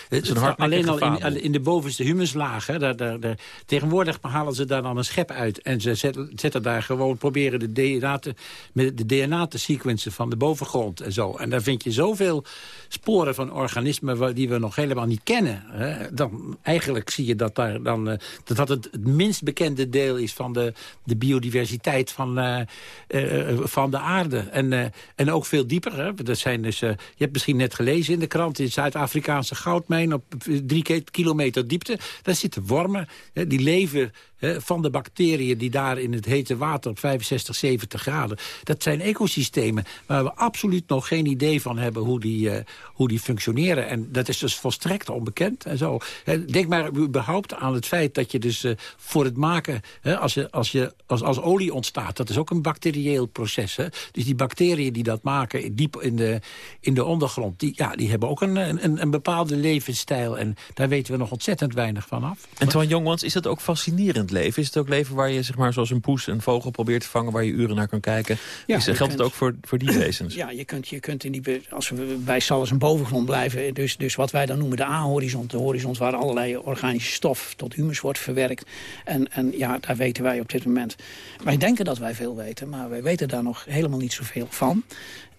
is een alleen al in, in, de bovenste humuslaag. Hè? Daar, daar, daar, tegenwoordig halen ze daar dan een schep uit. En ze zetten, zetten daar gewoon, proberen de DNA te, met de DNA te sequencen van de bovengrond en zo. En daar vind je zoveel sporen van organismen die we nog helemaal niet kennen. Hè? Dan, eigenlijk zie je dat daar dan, uh, dat, dat het, het minst bekende deel is van de, de biodiversiteit van, uh, uh, van de aarde. En, en ook veel dieper. Hè? Dus, je hebt misschien net gelezen in de krant... in Zuid-Afrikaanse goudmijn op drie kilometer diepte. Daar zitten wormen, hè? die leven van de bacteriën die daar in het hete water op 65, 70 graden. Dat zijn ecosystemen waar we absoluut nog geen idee van hebben hoe die, uh, hoe die functioneren. En dat is dus volstrekt onbekend. En zo. Denk maar überhaupt aan het feit dat je dus uh, voor het maken... als, je, als, je, als, als olie ontstaat, dat is ook een bacterieel proces. Dus die bacteriën die dat maken diep in de, in de ondergrond... Die, ja, die hebben ook een, een, een bepaalde levensstijl. En daar weten we nog ontzettend weinig van af. En Twan Jongmans, is dat ook fascinerend leven? Is het ook leven waar je, zeg maar, zoals een poes, een vogel probeert te vangen... waar je uren naar kan kijken? Ja, is, geldt kunt, het ook voor, voor die wezens? Ja, je kunt, je kunt in die, als we bij Salles een bovengrond blijven... Dus, dus wat wij dan noemen de A-horizon, de horizon waar allerlei organische stof tot humus wordt verwerkt. En, en ja, daar weten wij op dit moment... Wij denken dat wij veel weten, maar wij weten daar nog helemaal niet zoveel van.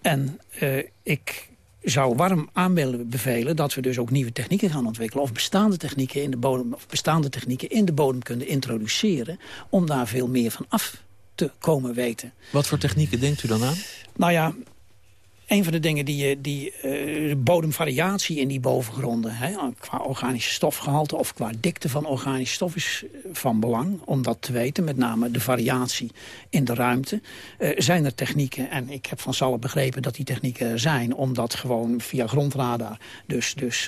En uh, ik zou warm aan willen bevelen dat we dus ook nieuwe technieken gaan ontwikkelen... of bestaande technieken in de bodem, of bestaande technieken in de bodem kunnen introduceren... om daar veel meer van af te komen weten. Wat voor technieken denkt u dan aan? Nou ja, een van de dingen die die uh, bodemvariatie in die bovengronden, hè, qua organische stofgehalte of qua dikte van organische stof is eh, van belang om dat te weten. Met name de variatie in de ruimte. Uh, zijn er technieken, en ik heb van Salle begrepen dat die technieken zijn, om dat gewoon via grondradar dus, dus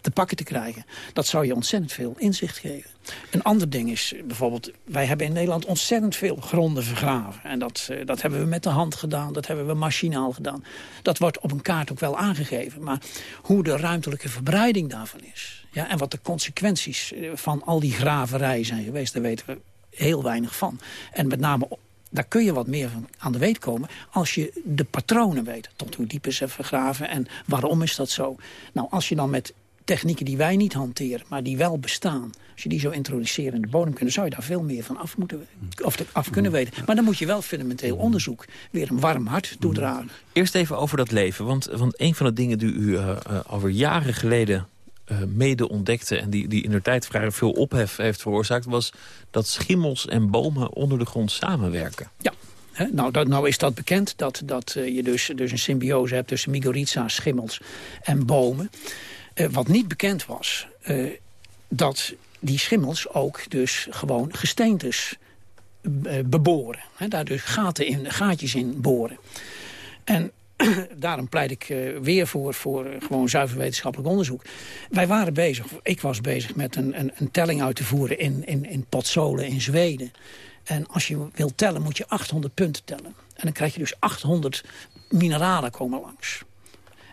te pakken te krijgen. Dat zou je ontzettend veel inzicht geven. Een ander ding is bijvoorbeeld, wij hebben in Nederland ontzettend veel gronden vergraven. En dat, dat hebben we met de hand gedaan, dat hebben we machinaal gedaan. Dat wordt op een kaart ook wel aangegeven. Maar hoe de ruimtelijke verbreiding daarvan is... Ja, en wat de consequenties eh, van al die graverijen zijn geweest... daar weten we heel weinig van. En met name daar kun je wat meer van aan de weet komen... als je de patronen weet. Tot hoe diep is er vergraven en waarom is dat zo? Nou, als je dan met technieken die wij niet hanteren, maar die wel bestaan... als je die zo introduceren in de bodem kunnen... zou je daar veel meer van af, moeten, of af kunnen weten. Maar dan moet je wel fundamenteel onderzoek weer een warm hart toedragen. Eerst even over dat leven, want, want een van de dingen die u uh, uh, alweer jaren geleden... Uh, mede ontdekte en die, die in de tijd vrij veel ophef heeft veroorzaakt... was dat schimmels en bomen onder de grond samenwerken. Ja, He, nou, dat, nou is dat bekend, dat, dat je dus, dus een symbiose hebt tussen mycorrhiza, schimmels en bomen. Uh, wat niet bekend was, uh, dat die schimmels ook dus gewoon gesteentes uh, beboren. He, daar dus gaten in, gaatjes in boren. En daarom pleit ik weer voor, voor gewoon zuiver wetenschappelijk onderzoek. Wij waren bezig, ik was bezig met een, een, een telling uit te voeren in, in, in Potzolen in Zweden. En als je wilt tellen, moet je 800 punten tellen. En dan krijg je dus 800 mineralen komen langs.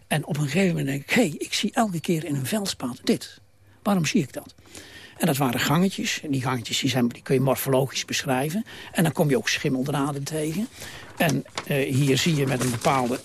En op een gegeven moment denk ik, hé, hey, ik zie elke keer in een veldspaat dit. Waarom zie ik dat? En dat waren gangetjes. En die gangetjes die zijn, die kun je morfologisch beschrijven. En dan kom je ook schimmeldraden tegen. En uh, hier zie je met een bepaalde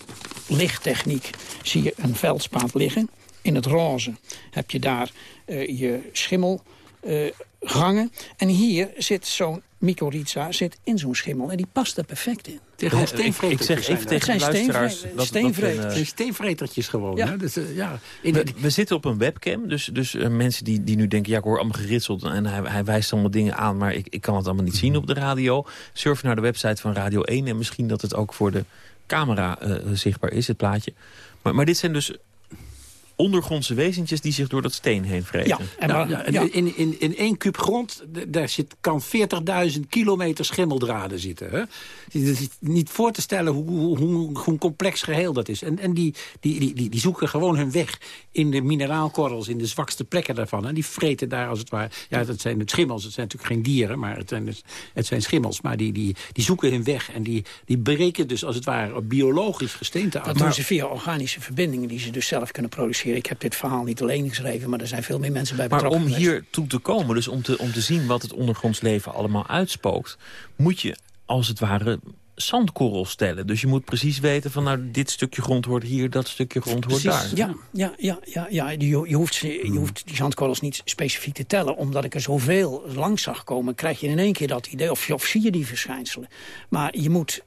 lichttechniek zie je een veldspaat liggen. In het roze heb je daar uh, je schimmelgangen. Uh, en hier zit zo'n mycorrhiza zit in zo'n schimmel. En die past er perfect in. Tegen steenvretertjes. Ik zeg even tegen de luisteraars... Dat, steenvretertjes. Dat, uh, steenvretertjes gewoon. Ja. Hè? Dus, uh, ja. In, we, we, zitten op een webcam. Dus, dus uh, mensen die, die nu denken... ja, ik hoor allemaal geritseld en hij, hij wijst allemaal dingen aan... maar ik, ik kan het allemaal niet zien op de radio. Surf naar de website van Radio 1... en misschien dat het ook voor de camera zichtbaar is, het plaatje. Maar, maar dit zijn dus ondergrondse wezentjes die zich door dat steen heen vreten. Ja, en maar, ja, ja. In, in, in één kuub grond daar zit, kan 40.000 kilometer schimmeldraden zitten. Hè? Het is niet voor te stellen hoe, hoe, hoe, complex geheel dat is. En, en die, die, die, die zoeken gewoon hun weg in de mineraalkorrels, in de zwakste plekken daarvan. En die vreten daar als het ware... Ja, dat zijn het schimmels, het zijn natuurlijk geen dieren, maar het zijn, dus, het zijn schimmels. Maar die, die, die zoeken hun weg en die, die breken dus als het ware biologisch gesteente af. Dat doen ze via organische verbindingen die ze dus zelf kunnen produceren. Ik heb dit verhaal niet alleen geschreven, maar er zijn veel meer mensen bij betrokken. Maar om hier toe te komen, dus om te, om te zien wat het ondergronds leven allemaal uitspookt... moet je als het ware zandkorrels stellen. Dus je moet precies weten van nou dit stukje grond hoort hier, dat stukje grond hoort precies, daar. Ja, ja, ja, ja, ja. Je, je, hoeft, je hoeft die zandkorrels niet specifiek te tellen. Omdat ik er zoveel langs zag komen, krijg je in één keer dat idee. Of, of zie je die verschijnselen. Maar je moet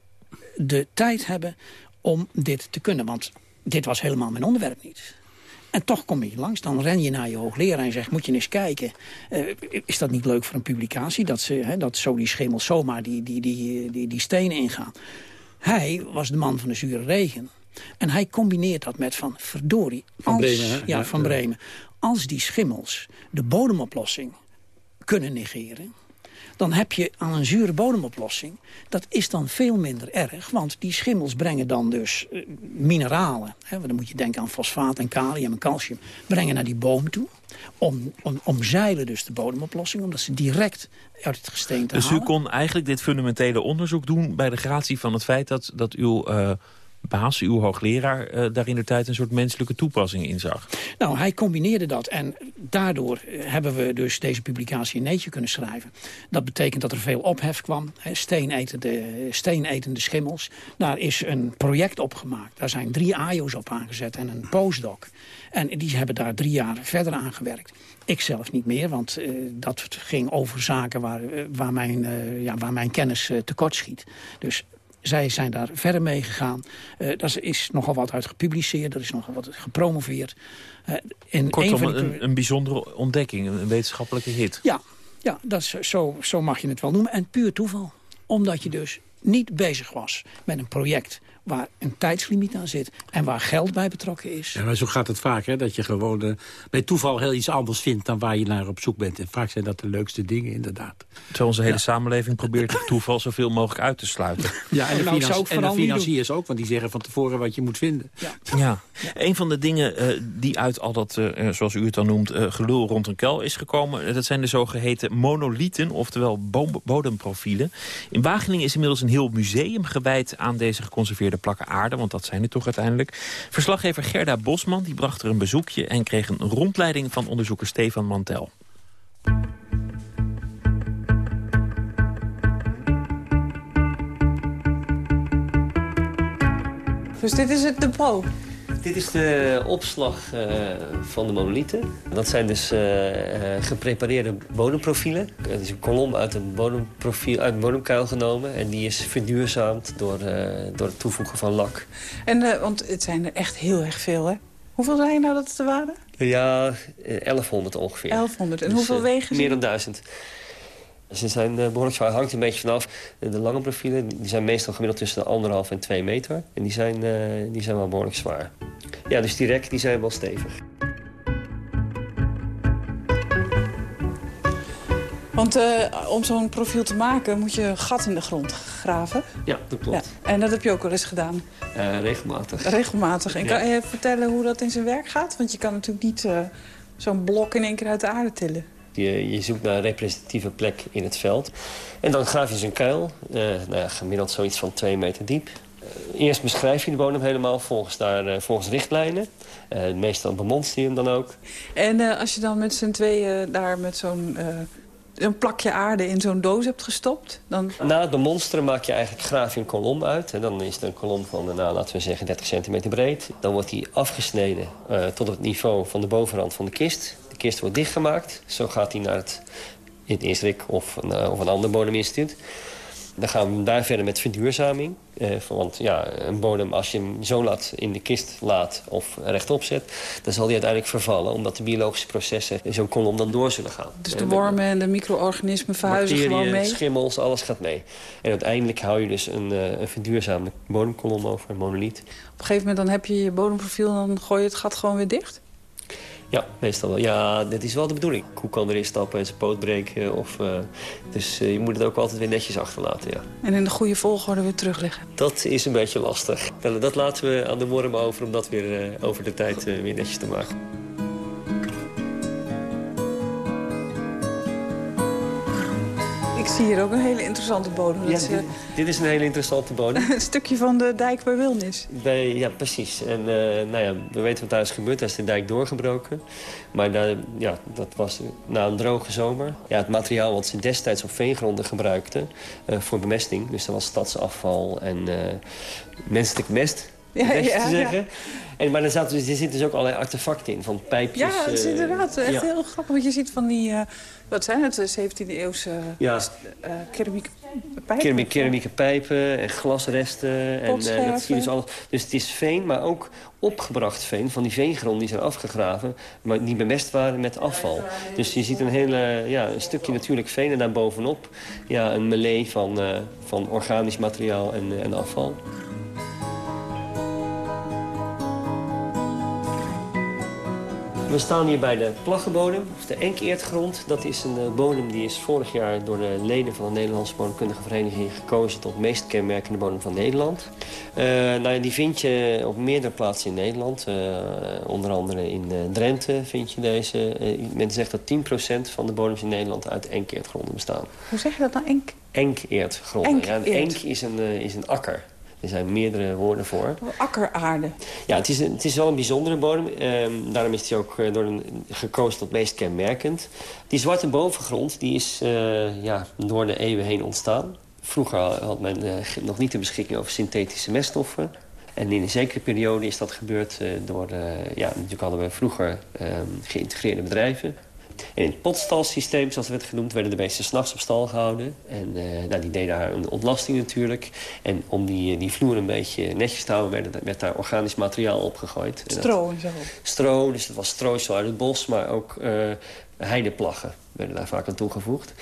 de tijd hebben om dit te kunnen. Want dit was helemaal mijn onderwerp niet. En toch kom je langs, dan ren je naar je hoogleraar en zegt... moet je eens kijken, uh, is dat niet leuk voor een publicatie... dat, ze, hè, dat zo die schimmels zomaar die, die, die, die, die stenen ingaan. Hij was de man van de zure regen. En hij combineert dat met van, verdorie... Van Bremen, hè? Ja, Ja, van. Bremen. Als die schimmels de bodemoplossing kunnen negeren dan heb je aan een zure bodemoplossing... dat is dan veel minder erg, want die schimmels brengen dan dus uh, mineralen... Hè, dan moet je denken aan fosfaat en kalium en calcium... brengen naar die boom toe, om, om, omzeilen dus de bodemoplossing... omdat ze direct uit het gesteente Dus u halen. kon eigenlijk dit fundamentele onderzoek doen... bij de gratie van het feit dat, dat uw uh, baas, uw hoogleraar... Uh, daar in de tijd een soort menselijke toepassing in zag. Nou, hij combineerde dat en daardoor eh, hebben we dus deze publicatie in Nature kunnen schrijven. Dat betekent dat er veel ophef kwam, hè, steenetende, steenetende schimmels. Daar is een project op gemaakt. Daar zijn drie AIO's op aangezet en een postdoc. En die hebben daar drie jaar verder aan gewerkt. Ik zelf niet meer, want uh, dat ging over zaken waar, waar, mijn, ja, waar mijn kennis tekort schiet. Dus zij zijn daar verder mee gegaan. Uh, daar is nogal wat uit gepubliceerd, er is nogal wat gepromoveerd. Uh, in Kortom, een, een, een bijzondere ontdekking, een wetenschappelijke hit. Ja, ja dat is, zo, zo mag je het wel noemen. En puur toeval. Omdat je dus niet bezig was met een project waar een tijdslimiet aan zit en waar geld bij betrokken is. Ja, maar zo gaat het vaak, hè, dat je gewoon uh, bij toeval heel iets anders vindt... dan waar je naar op zoek bent. En vaak zijn dat de leukste dingen, inderdaad. Terwijl onze hele samenleving probeert het toeval zoveel mogelijk uit te sluiten. Ja, en de, nou, en de financiers ook, want die zeggen van tevoren wat je moet vinden. Ja, ja. een van de dingen uh, die uit al dat, uh, zoals u het dan noemt, gelul rond een kuil is gekomen... dat zijn de zogeheten monolieten, oftewel bodemprofielen. In Wageningen is inmiddels een heel museum gewijd aan deze geconserveerde plakken aarde, want dat zijn het toch uiteindelijk. Verslaggever Gerda Bosman die bracht er een bezoekje en kreeg een rondleiding van onderzoeker Stefan Mantel. Dus dit is het depot? Dit is de opslag uh, van de monolieten. Dat zijn dus uh, geprepareerde bodemprofielen. Het is een kolom uit een, bodemprofiel, uit een bodemkuil genomen. En die is verduurzaamd door, door het toevoegen van lak. En, want het zijn er echt heel erg veel, hè? Hoeveel zijn er nou dat te waren? Ja, 1100 ongeveer. 1100. En dus, hoeveel wegen ze? Meer dan 1000. Ze zijn behoorlijk zwaar. hangt een beetje vanaf. De lange profielen die zijn meestal gemiddeld tussen de anderhalf en twee meter. En die zijn, uh, die zijn wel behoorlijk zwaar. Ja, dus die rek die zijn wel stevig. Want uh, om zo'n profiel te maken moet je een gat in de grond graven. Ja, dat klopt. Ja. En dat heb je ook wel eens gedaan? Uh, regelmatig. Regelmatig. En kan je vertellen hoe dat in zijn werk gaat? Want je kan natuurlijk niet zo'n blok in één keer uit de aarde tillen. Je, je, zoekt naar een representatieve plek in het veld. En dan graaf je zijn kuil, uh, nou ja, gemiddeld zoiets van twee meter diep. Uh, eerst beschrijf je de bodem helemaal volgens, daar, volgens richtlijnen. meestal bemonster je hem dan ook. En als je dan met z'n tweeën daar met zo'n een plakje aarde in zo'n doos hebt gestopt... Dan... Na het bemonsteren maak je eigenlijk graaf een kolom uit. En dan is het een kolom van, nou, laten we zeggen, 30 centimeter breed. Dan wordt die afgesneden tot het niveau van de bovenrand van de kist kist wordt dichtgemaakt. Zo gaat hij naar het, het ISRIC of uh, of een ander bodeminstituut. Dan gaan we daar verder met verduurzaming. Eh, want ja, een bodem, als je hem zo laat in de kist laat of rechtop zet... dan zal die uiteindelijk vervallen, omdat de biologische processen in zo'n kolom dan door zullen gaan. Dus de wormen en de micro-organismen verhuizen gewoon mee? schimmels, alles gaat mee. En uiteindelijk hou je dus een, uh, een verduurzamde bodemkolom over, een monoliet. Op een gegeven moment dan heb je je bodemprofiel en dan gooi je het gat gewoon weer dicht? Ja, meestal wel. Ja, dit is wel de bedoeling. Koe kan erin stappen en zijn poot breken. Of, uh, dus uh, je moet het ook altijd weer netjes achterlaten, ja. En in de goede volgorde weer terugleggen? Dat is een beetje lastig. Dat, dat laten we aan de worm over om dat weer uh, over de tijd weer netjes te maken. Zie hier ook een hele interessante bodem. Ja, dit, dit, is een hele interessante bodem. een stukje van de dijk bij Wilnis. Bij, ja, precies. En uh, nou ja, we weten wat daar is gebeurd. Daar is de dijk doorgebroken. Maar daar, ja, dat was na een droge zomer. Ja, het materiaal wat ze destijds op veengronden gebruikten uh, voor bemesting. Dus dat was stadsafval en menselijk mest. Ja, ja, te zeggen. Ja. En, maar er, zaten, dus- er zitten dus ook allerlei artefacten in, van pijpjes. Ja, het is inderdaad echt ja. heel grappig. Want je ziet van die, uh, wat zijn het, 17e eeuwse ja. uh, keramieke pijpen? Keramieke, keramieke pijpen en glasresten. En, dat zie je dus, alles. dus het is veen, maar ook opgebracht veen van die veengronden die zijn afgegraven... maar die bemest waren met afval. Dus je ziet een, hele, ja, een stukje natuurlijk veen en daarbovenop ja, een melee van, van organisch materiaal en, en afval. We staan hier bij de plaggenbodem, of de enkeerdgrond. Dat is een uh, bodem die is vorig jaar door de leden van de Nederlandse Bodemkundige Vereniging gekozen tot meest kenmerkende bodem van Nederland. Uh, nou, die vind je op meerdere plaatsen in Nederland. Uh, onder andere in Drenthe vind je deze. men zegt dat 10% van de bodems in Nederland uit enkeerdgronden bestaan. Hoe zeg je dat nou, enk? Enkeerdgronden. Enk ja, een enk is een, is een akker. Er zijn meerdere woorden voor. Akkeraarde. Ja, het is, een, het is wel een bijzondere bodem. Um, daarom is hij ook door een, gekozen tot meest kenmerkend. Die zwarte bovengrond die is uh, ja, door de eeuwen heen ontstaan. Vroeger had men uh, nog niet de beschikking over synthetische meststoffen. En in een zekere periode is dat gebeurd door... ja, natuurlijk hadden we vroeger um, geïntegreerde bedrijven. En in het potstalsysteem, zoals het werd genoemd, werden de beesten s'nachts op stal gehouden. En uh, nou, die deden daar een ontlasting natuurlijk. En om die, die vloer een beetje netjes te houden, werd, werd daar organisch materiaal opgegooid. Stro en zo? Stro, dus dat was strooisel uit het bos, maar ook uh, heideplaggen werden daar vaak aan toegevoegd.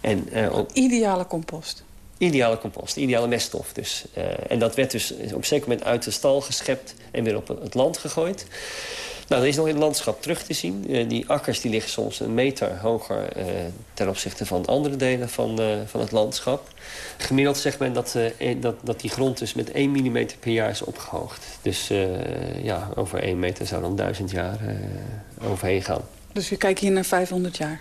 En, uh, Ideale compost? Ideale compost, ideale meststof dus. Uh, en dat werd dus op een zeker moment uit de stal geschept en weer op het land gegooid. Nou, dat is nog in het landschap terug te zien. Uh, die akkers die liggen soms een meter hoger uh, ten opzichte van andere delen van, van het landschap. Gemiddeld zegt men dat, dat, dat die grond dus met 1 mm per jaar is opgehoogd. Dus ja, over 1 meter zou dan 1000 jaar overheen gaan. Dus we kijken hier naar 500 jaar?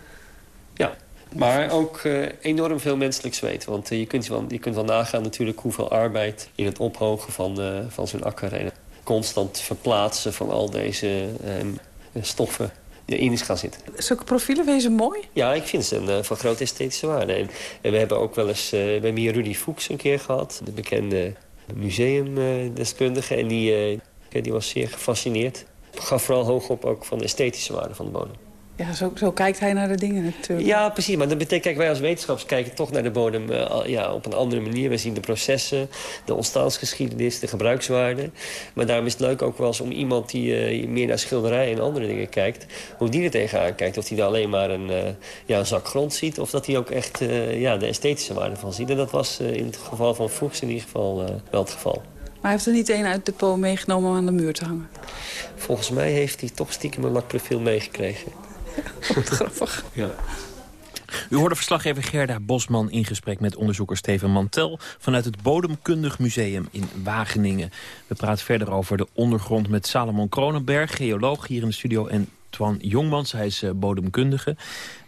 Ja, maar ook uh, enorm veel menselijk zweet. Want uh, je, kunt wel, je kunt wel nagaan natuurlijk hoeveel arbeid in het ophogen van, uh, van zo'n akker... en constant verplaatsen van al deze stoffen in is gaan zitten. Zulke profielen wezen mooi? Ja, ik vind ze een, van grote esthetische waarde. En, en, we hebben ook wel eens... we hebben hier Rudy Fuchs een keer gehad. De bekende museumdeskundige. En die, die was zeer gefascineerd. Gaf vooral hoog op ook van de esthetische waarde van de bodem. Ja, zo, zo, kijkt hij naar de dingen natuurlijk. Ja, precies. Maar dat betekent, kijk, wij als wetenschappers kijken toch naar de bodem uh, ja, op een andere manier. We zien de processen, de ontstaansgeschiedenis, de gebruikswaarde. Maar daarom is het leuk ook wel eens om iemand die uh, meer naar schilderijen en andere dingen kijkt... hoe die er tegenaan kijkt. Of hij daar alleen maar een, uh, ja, een zak grond ziet... of dat hij ook echt ja, de esthetische waarde van ziet. En dat was in het geval van Fuchs in ieder geval wel het geval. Maar hij heeft er niet één uit de depot meegenomen om aan de muur te hangen? Volgens mij heeft hij toch stiekem een lakprofiel meegekregen. Wat grappig. U hoorde verslaggever Gerda Bosman in gesprek met onderzoeker Steven Mantel... vanuit het Bodemkundig Museum in Wageningen. We praten verder over de ondergrond met Salomon Kronenberg, geoloog hier in de studio... en Twan Jongmans, hij is uh, bodemkundige.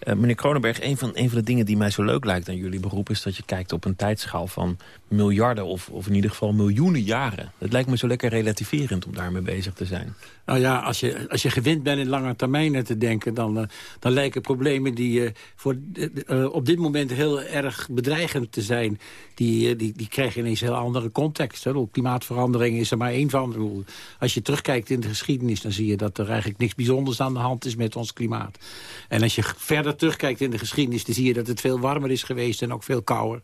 Uh, meneer Kronenberg, een van, van de dingen die mij zo leuk lijkt aan jullie beroep... is dat je kijkt op een tijdschaal van miljarden of, of in ieder geval miljoenen jaren. Het lijkt me zo lekker relativerend om daarmee bezig te zijn. Nou ja, als je, als je gewend bent in lange termijnen te denken... dan, uh, dan lijken problemen die uh, voor, uh, op dit moment heel erg bedreigend te zijn... die, die, die krijgen ineens een heel andere context. Hè. Klimaatverandering is er maar één van. Als je terugkijkt in de geschiedenis... dan zie je dat er eigenlijk niks bijzonders aan de hand is met ons klimaat. En als je verder terugkijkt in de geschiedenis... dan zie je dat het veel warmer is geweest en ook veel kouder.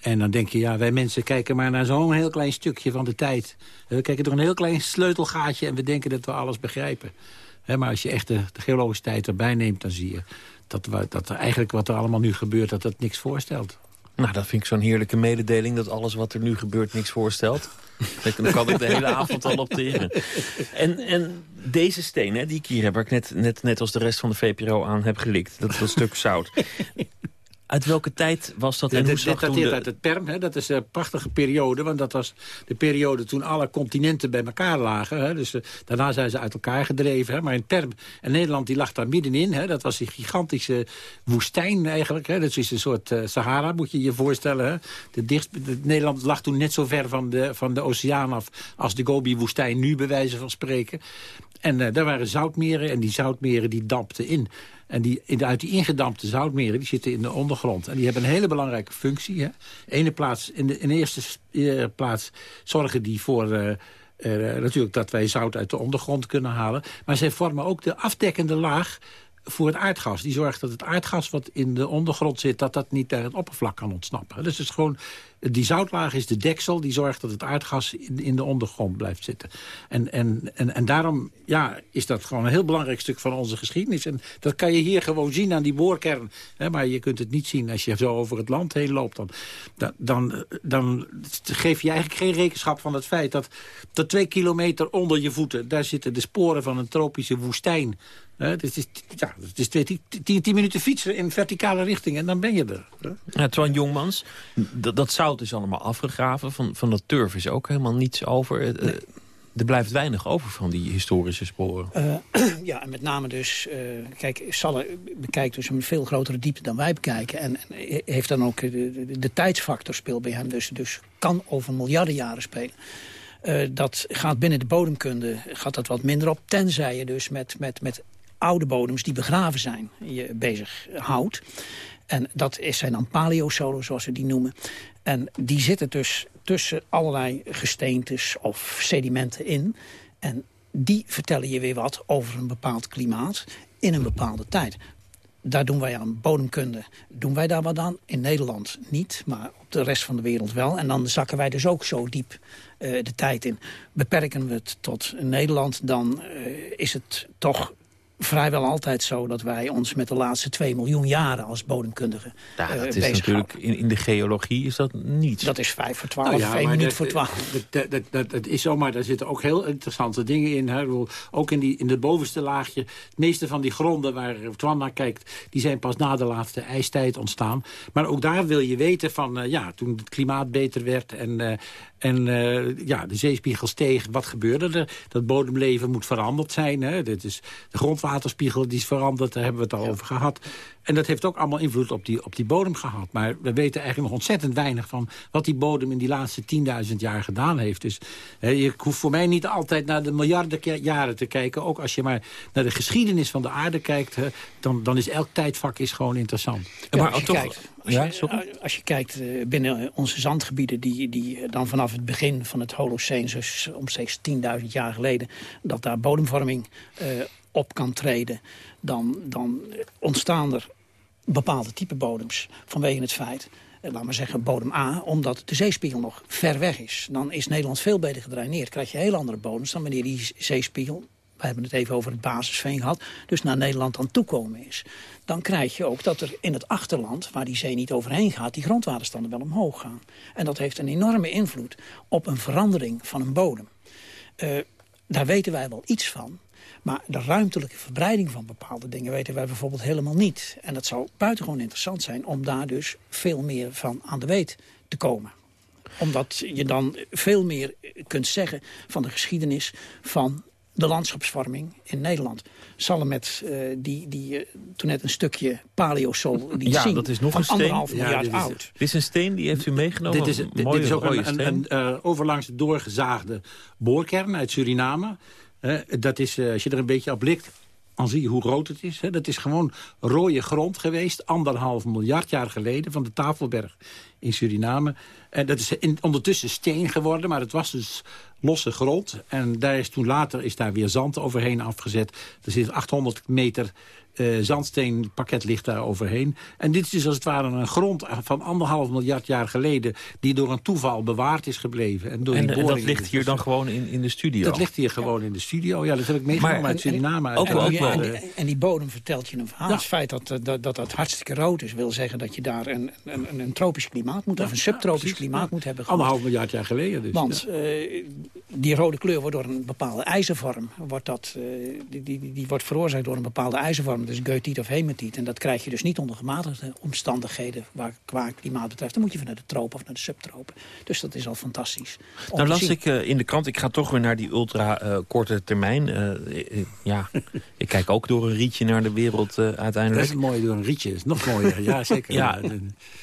En dan denk je, ja, wij mensen kijken maar naar zo'n heel klein stukje van de tijd. We kijken door een heel klein sleutelgaatje en we denken dat we alles begrijpen. maar als je echt de, geologische tijd erbij neemt, dan zie je... Dat, dat er eigenlijk wat er allemaal nu gebeurt, dat dat niks voorstelt. Nou, dat vind ik zo'n heerlijke mededeling... dat alles wat er nu gebeurt niks voorstelt. Dan kan ik de hele avond al opteren. En, en deze steen hè, die ik hier heb, waar ik net, net, net als de rest van de VPRO aan heb gelikt... dat, dat stuk zout... Uit welke tijd was dat? En dit dateert uit het Perm. Hè? Dat is een prachtige periode. Want dat was de periode toen alle continenten bij elkaar lagen. Hè? Dus uh, daarna zijn ze uit elkaar gedreven. Hè? Maar in Perm en Nederland die lag daar middenin. Hè? Dat was die gigantische woestijn eigenlijk. Hè? Dat is een soort uh, Sahara, moet je je voorstellen. Hè? De dichtst, de, Nederland lag toen net zo ver van de, van de oceaan af... als de Gobi-woestijn nu, bij wijze van spreken. En uh, daar waren zoutmeren en die zoutmeren die dampten in. En die, uit die ingedampte zoutmeren die zitten in de ondergrond. En die hebben een hele belangrijke functie. Hè. Plaats, in, de, in eerste eh, plaats zorgen die voor... Uh, natuurlijk dat wij zout uit de ondergrond kunnen halen. Maar zij vormen ook de afdekkende laag voor het aardgas. Die zorgt dat het aardgas wat in de ondergrond zit... dat dat niet naar het oppervlak kan ontsnappen. Dus het is gewoon die zoutlaag is de deksel die zorgt dat het aardgas in, de ondergrond blijft zitten. En, en, en, en daarom ja, is dat gewoon een heel belangrijk stuk van onze geschiedenis. En dat kan je hier gewoon zien aan die boorkern. Maar je kunt het niet zien als je zo over het land heen loopt. Dan, dan, dan geef je eigenlijk geen rekenschap van het feit dat, dat twee kilometer onder je voeten... daar zitten de sporen van een tropische woestijn het is, ja, het is tien, tien, minuten fietsen in verticale richting en dan ben je er. Ja, Twan Jongmans, dat, dat is allemaal afgegraven. Van, van dat turf is ook helemaal niets over. Eh, er blijft weinig over van die historische sporen. Uh, ja, en met name dus... Uh, kijk, Salle bekijkt dus een veel grotere diepte dan wij bekijken. En, en heeft dan ook... De, de, de, tijdsfactor speelt bij hem dus, dus kan over miljarden jaren spelen. Uh, dat gaat binnen de bodemkunde gaat dat wat minder op. Tenzij je dus met, met, met oude bodems die begraven zijn je bezig houdt. En dat zijn dan paleosolen, zoals we die noemen. En die zitten dus tussen allerlei gesteentes of sedimenten in. En die vertellen je weer wat over een bepaald klimaat in een bepaalde tijd. Daar doen wij aan bodemkunde. Doen wij daar wat aan? In Nederland niet, maar op de rest van de wereld wel. En dan zakken wij dus ook zo diep uh, de tijd in. Beperken we het tot Nederland, dan uh, is het toch vrijwel altijd zo dat wij ons met de laatste 2 miljoen jaren als bodemkundigen Ja, eh, dat is natuurlijk in, in de geologie is dat niet. Dat is 5 voor 12, Nou ja, 1 maar minuut dat- voor 12. Dat, dat, dat, dat is zo, maar daar zitten ook heel interessante dingen in. Hè. Ook in, die, in het bovenste laagje. Het meeste van die gronden waar Twan naar kijkt... die zijn pas na de laatste ijstijd ontstaan. Maar ook daar wil je weten van... eh, ja, toen het klimaat beter werd en, eh, en eh, ja, de zeespiegel steeg... wat gebeurde er? Dat bodemleven moet veranderd zijn. Hè. Dit is, de grondwaterspiegel die is veranderd, daar hebben we het al over gehad. En dat heeft ook allemaal invloed op die, op die bodem gehad. Maar we weten eigenlijk nog ontzettend weinig van... wat die bodem in die laatste 10.000 jaar gedaan heeft. Dus hè, je hoeft voor mij niet altijd naar de miljarden jaren te kijken. Ook als je maar naar de geschiedenis van de aarde kijkt... hè, dan, dan is elk tijdvak is gewoon interessant. Ja, als, je kijkt, als, je, als je kijkt eh, binnen onze zandgebieden... Die, die eh, dan vanaf het begin van het Holoceen, dus omstreeks 10.000 jaar geleden... dat daar bodemvorming eh, op kan treden... dan, dan ontstaan er bepaalde type bodems vanwege het feit... eh, laat maar zeggen bodem A, omdat de zeespiegel nog ver weg is. Dan is Nederland veel beter gedraineerd. krijg je heel andere bodems dan wanneer die zeespiegel we hebben het even over het basisveen gehad, dus naar Nederland aan toekomen is. Dan krijg je ook dat er in het achterland, waar die zee niet overheen gaat... die grondwaterstanden wel omhoog gaan. En dat heeft een enorme invloed op een verandering van een bodem. Eh, daar weten wij wel iets van. Maar de ruimtelijke verbreiding van bepaalde dingen weten wij bijvoorbeeld helemaal niet. En dat zou buitengewoon interessant zijn om daar dus veel meer van aan de weet te komen omdat je dan veel meer kunt zeggen van de geschiedenis van de landschapsvorming in Nederland. Salem met eh, die, die eh, toen net een stukje paleosol liet ja, zien. dat is nog een steen. anderhalf Ja, miljard dit is- oud. Dit is een steen, die heeft u meegenomen. Dit is, Een dit, mooie dit is ook een, een, steen. een eh, overlangs doorgezaagde boorkern uit Suriname. Dat is, als je er een beetje op blikt, dan zie je hoe rood het is. Hè. Dat is gewoon rode grond geweest, anderhalf miljard jaar geleden... van de Tafelberg in Suriname. En dat is in, ondertussen steen geworden, maar het was dus losse grond. En daar is toen later is daar weer zand overheen afgezet. Er zit 800 meter eh zandsteenpakket ligt daar overheen. En dit is dus als het ware een grond van anderhalf miljard jaar geleden... die door een toeval bewaard is gebleven. En, door En, die en dat boringen ligt hier dan gewoon in, in de studio? Dat ligt hier gewoon in de studio. Ja, dat heb ik meegenomen Maar- uit Suriname. uit- ook wel- En, eh, die- en die bodem vertelt je een verhaal. Ja. Het feit dat, eh, dat, dat dat hartstikke rood is... wil zeggen dat je daar een, een, een, een tropisch klimaat moet... of een subtropisch klimaat ja. moet hebben gehad. Anderhalf miljard jaar geleden dus. Want eh, die rode kleur wordt door een bepaalde ijzervorm... Wordt dat, eh, die, die, die, die wordt veroorzaakt door een bepaalde ijzervorm. Dus goethiet of hematiet. En dat krijg je dus niet onder gematigde omstandigheden... Waar, qua klimaat betreft. Dan moet je van naar de tropen of naar de subtropen. Dus dat is al fantastisch. Nou las zien. ik eh, in de krant, ik ga toch weer naar die ultra eh, korte termijn. Ja, ik kijk ook door een rietje naar de wereld eh, Dat uiteindelijk. is mooi door een rietje. Dat is nog mooier. Ja, zeker. Ja,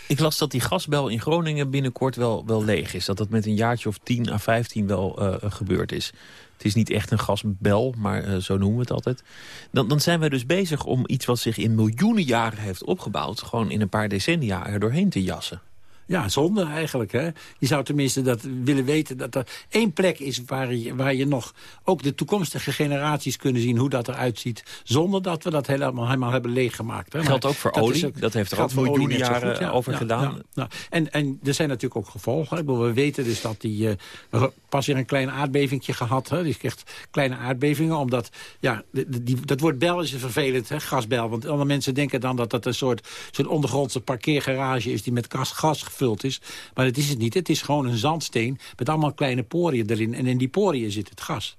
ik las dat die gasbel in Groningen binnenkort wel, wel leeg is. Dat dat met een jaartje of 10 à 15 wel eh, gebeurd is. Het is niet echt een gasbel, maar eh, zo noemen we het altijd. Dan, dan zijn wij dus bezig om iets wat zich in miljoenen jaren heeft opgebouwd... gewoon in een paar decennia er doorheen te jassen. Ja, zonde eigenlijk. Hè? Je zou tenminste dat willen weten dat er één plek is waar je, waar je nog ook de toekomstige generaties kunnen zien hoe dat eruit ziet. Zonder dat we dat helemaal, helemaal hebben leeggemaakt. Hè? Maar Geldt ook voor dat olie. Dat heeft er ook miljoenen jaren goed, over gedaan. ja. En, en er zijn natuurlijk ook gevolgen. Ik bedoel, We weten dus dat die... eh, pas weer een klein aardbevingje gehad. Hè? Die echt kleine aardbevingen. Omdat, ja, die, die- dat woord bel is vervelend, hè? gasbel. Want alle mensen denken dan dat dat een soort, soort ondergrondse parkeergarage is... die met gas, gas gevuld is. Maar dat is het niet. Het is gewoon een zandsteen met allemaal kleine poriën erin. En in die poriën zit het gas.